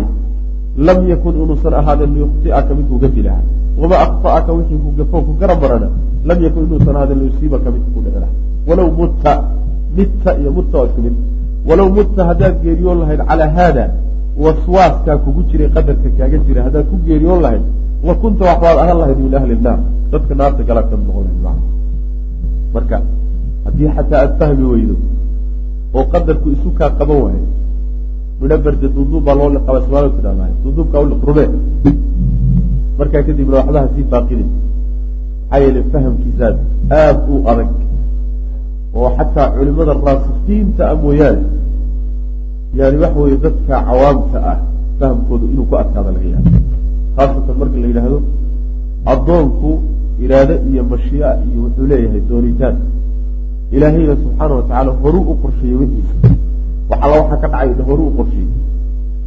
lam yakun inuusan ahaaden liyukhti'aka mid ku gafi lahaa wamaa akhta'aka wixii ku ku garab marana lam yakun inuusan ahaaden liyusiibaka mid ku dhici lahaa walow mutta midta iyo mutta waa isku mid walow mutta haddaad geeriyoon lahayd calaa haada waswaaskaa kugu jiray qadarka kaaga jira haddaad ku geeriyoon lahayd la waxbaad ahaan lahayd min ahli naar dadka naarta galaa ka noqon lahayd marka haddii xataa aada fahmi weydo oo qadarku isu kaa qaban waayo midho berde duuduub baa loo liqaba somaali tidhahdaa duuduubkaa uliq rume. Markaa kadibna waxbaha sii baaqini maxaa yeele fahamkiisaas aada u adag oo xataa culimada raasikiinta a mooyaane yani waxa weeye dadka cawaamta ah fahamkooda inuu ku adkaada laga yaabo. Khaasatan marka la yidhaahdo addoonku iraade iyo mashiia iyo wuxuu leeyahay doonitaan ilaahayna subxaana watacaala horuu u qorsheeyey wixiisa waxalla waxaa ka dhacay horuu u qorsheeyey.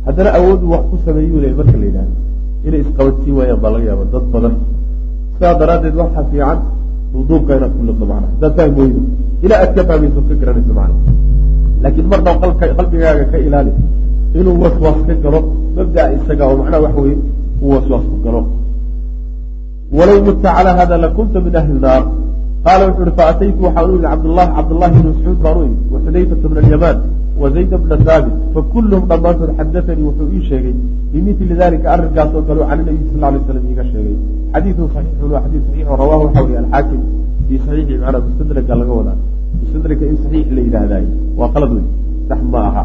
Haddana awooddu wax ku sameeyuu leeyay marka la yidhahdo inay isqabadsiin waayaan baa laga yaaba dad badan. Sidaa daraaddeed waxaa fiican duuduubka inaad ku liqdo macna haddaad fahmi weydo ilaa aad ka fahmayso ka garanayso macna laakiin marna qalbigaaga ka ilaali inuu waswaas ka galo mabdaa isaga oo macnaha waxa weye uu waswaas ku galo. Walow mutta calaa hada lakunta min ahli naar qaala wuxu uhi faataytu waxaan u yimi cabdlahi cabdullahi bn mascuud baan u imi waxudayfata bn alyamaan wazayd bna haabit fakulluhum dhammaantood xadaanii wuxuu ii sheegay bimili dalika arrinkaas kale can nabiy sal lay slam iiga sheegay xadiiun saxiixun waa xadiis saxiixo rawahu waxa weriye alxaakim fii saxiixi macnaa mustadraga laga wadaa mustadraga in saxiix la yidhaahdaay waa qalad wey sax ma aha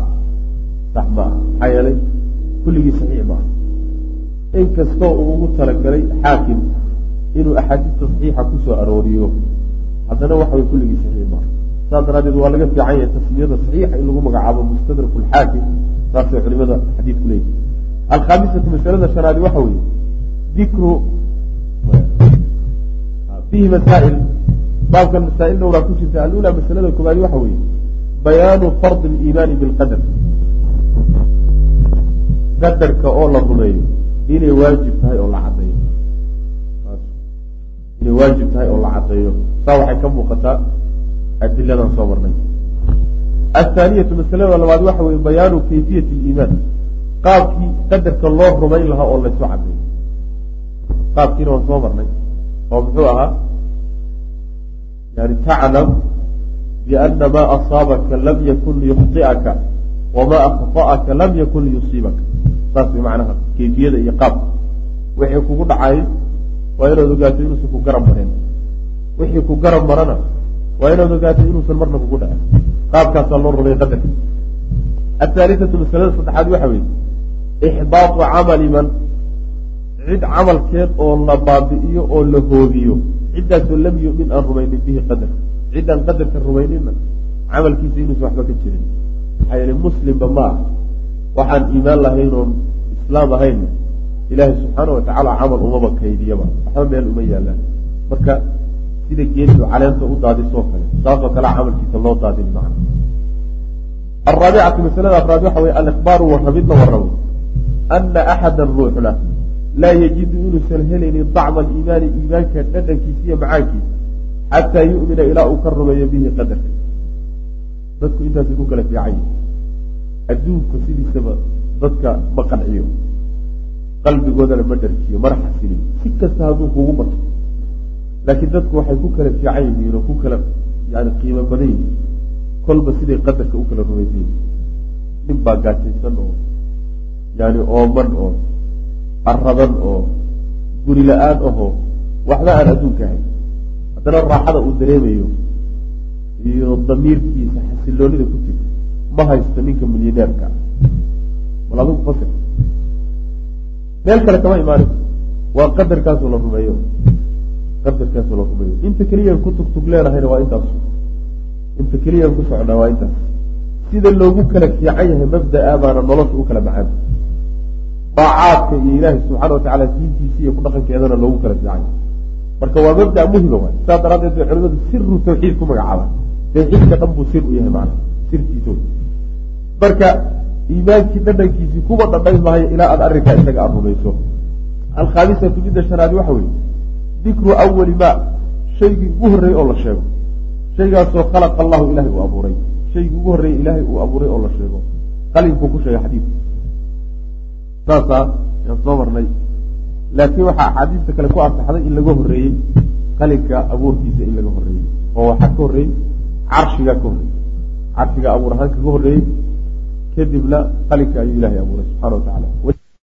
sax ma aha maxaa yeelay kulligii saxiix ma aha inkastoo uu ugu talagalay xaakim inuu axaadiista saxiixa ku soo arooriyo haddana waxa way kulligii saxiix maaha saas daraadeed waa laga fiican yahay tasmiyada saxiixa in lagu magacaabo mustadraku lxaakim saasay culimada xadiidku leeyihi alkhaamisatu masalada shanaadi waxa weeye dikru fihi masaa'il. Baabkan masaa'il dhowraa ku jirta alula masalada koobaadi waxa weeye bayaanu fardi aliimaani bilqadar qadarka oo la rumeeyo inay waajib tahay oo la caddeeyo inay waajib tahay oo la caddeeyo. Saa waxay ka muuqataa adiladan soo marnay. Athaaniyatu masalada labaad waxa weye bayaanu kayfiyati aliimaan. Qaabkii qadarka loo rumayn lahaa oo laysu caddeeyo. Qaabkiina waan soo marnay oo muxuu ahaa yani taclam biana maa asaabaka lam yakun liyukhطi'aka wamaa akطa'aka lam yakun liyusiibaka saas way macnaha kayfiyada iyo qaabka wixii kugu dhacay waa inaad ogaato inuusan ku garab mareen wixii ku garab marana waa inaad ogaato inuusan marna kugu dhacin qaabkaasaa loo rumay qadarka athaalithatu masalada saddexaad waxa weeye. Ixbaatu camali man cid camalkeed oo la baabi'iyo oo la hoobiyo. Ciddaasoo lam yumin aan rumaynin bihi qadar. Ciddaan qadarka rumaynina camalkiisa inuusan waxba ka jirin. Maxaa yeele muslimba ma ah waxaan iimaan lahayn oon islaam ahayn ilaahay subxaana watacaala camal umaba kaydiyaba waxba meel uma yaalaan marka sida geelidu caleenta u daadisoo kale saasoo kale camalkiisa loo daadin macna araabicatu masalada afraad waxa weye alikhbaaru warrabid la warrabo ana axadan ruuxna laa yajidu inuusan helaynin dacma aliimaani iimaanka dhadhankiisa iyo macaankiisa xataa yu'mina ilaa uu ka rumeeyo bihi qadarka dadku intaasay ku kala fiican yihiin adduunku sidiisaba dadka ma qanciyo qalbigoodana ma dharjiyo mana xasiliyo si kasta hadduu kugu bato. Laakiin dadku waxay ku kala fiican yihiin oo ku kala yani qiimo badan yihiin kolba siday qadarka u kala rumaysan nin baa gaajaysan oo yani ooman oo aradan oo guri la'aan ahoo waxba aan adduunka ahayn. Haddana raaxada uu dareemayo iyo damiirkiisa xasiloonida ku jirta ma haysto ninka milyaneerka bal adigu fasir meel kale kama imaanayso waa qadarkaasoo la rumeeyo. Qadarkaasoo la rumeeyo. Inta keliyaan ku tugtug leenahayna waa intaas. Inta keliyaan ku socnaa waa intaas. Sida loogu kala fiican yahay mabdaa baana nolosha u kala macaan daacaadka iyo ilaahay subxaana watacaala diintiisa iyo ku dhaqankeedana loogu kala fiican yahay. Marka waa mabda muhima waay. Saa daraaddeed bay culimadu siru tawxiid ku magacaabaan. Tawxiidka dhan buu sir u yahay macana sirtiisa marka iimaankii dhadhankiisii kuba dhadhayn maayo ilaa aad arrinkaa isaga aad rumayso alkhaamisatu midda shanaadi waxa weeye dikru awali ma shaygii ugu horreeyey oo la sheego. Shaygaasoo khalaqa allahu ilahay uu abuuray. Shaygii ugu horreeyey ilaahay uu abuuray oo la sheego. Qalinkuu ku sheegay xadiidku saasaa yaan soo marnay. Laakiin waxaa axaadiista kale ku asaxday in laga horreeyey qalinka abuurkiisa in laga horreeyey oo waxaa ka horreeyey carshigaa ka horreeyey carshiga abuur ahaan kaga horreeyey kadibna qalinka ayuu ilahay abuuray subxana wa tacala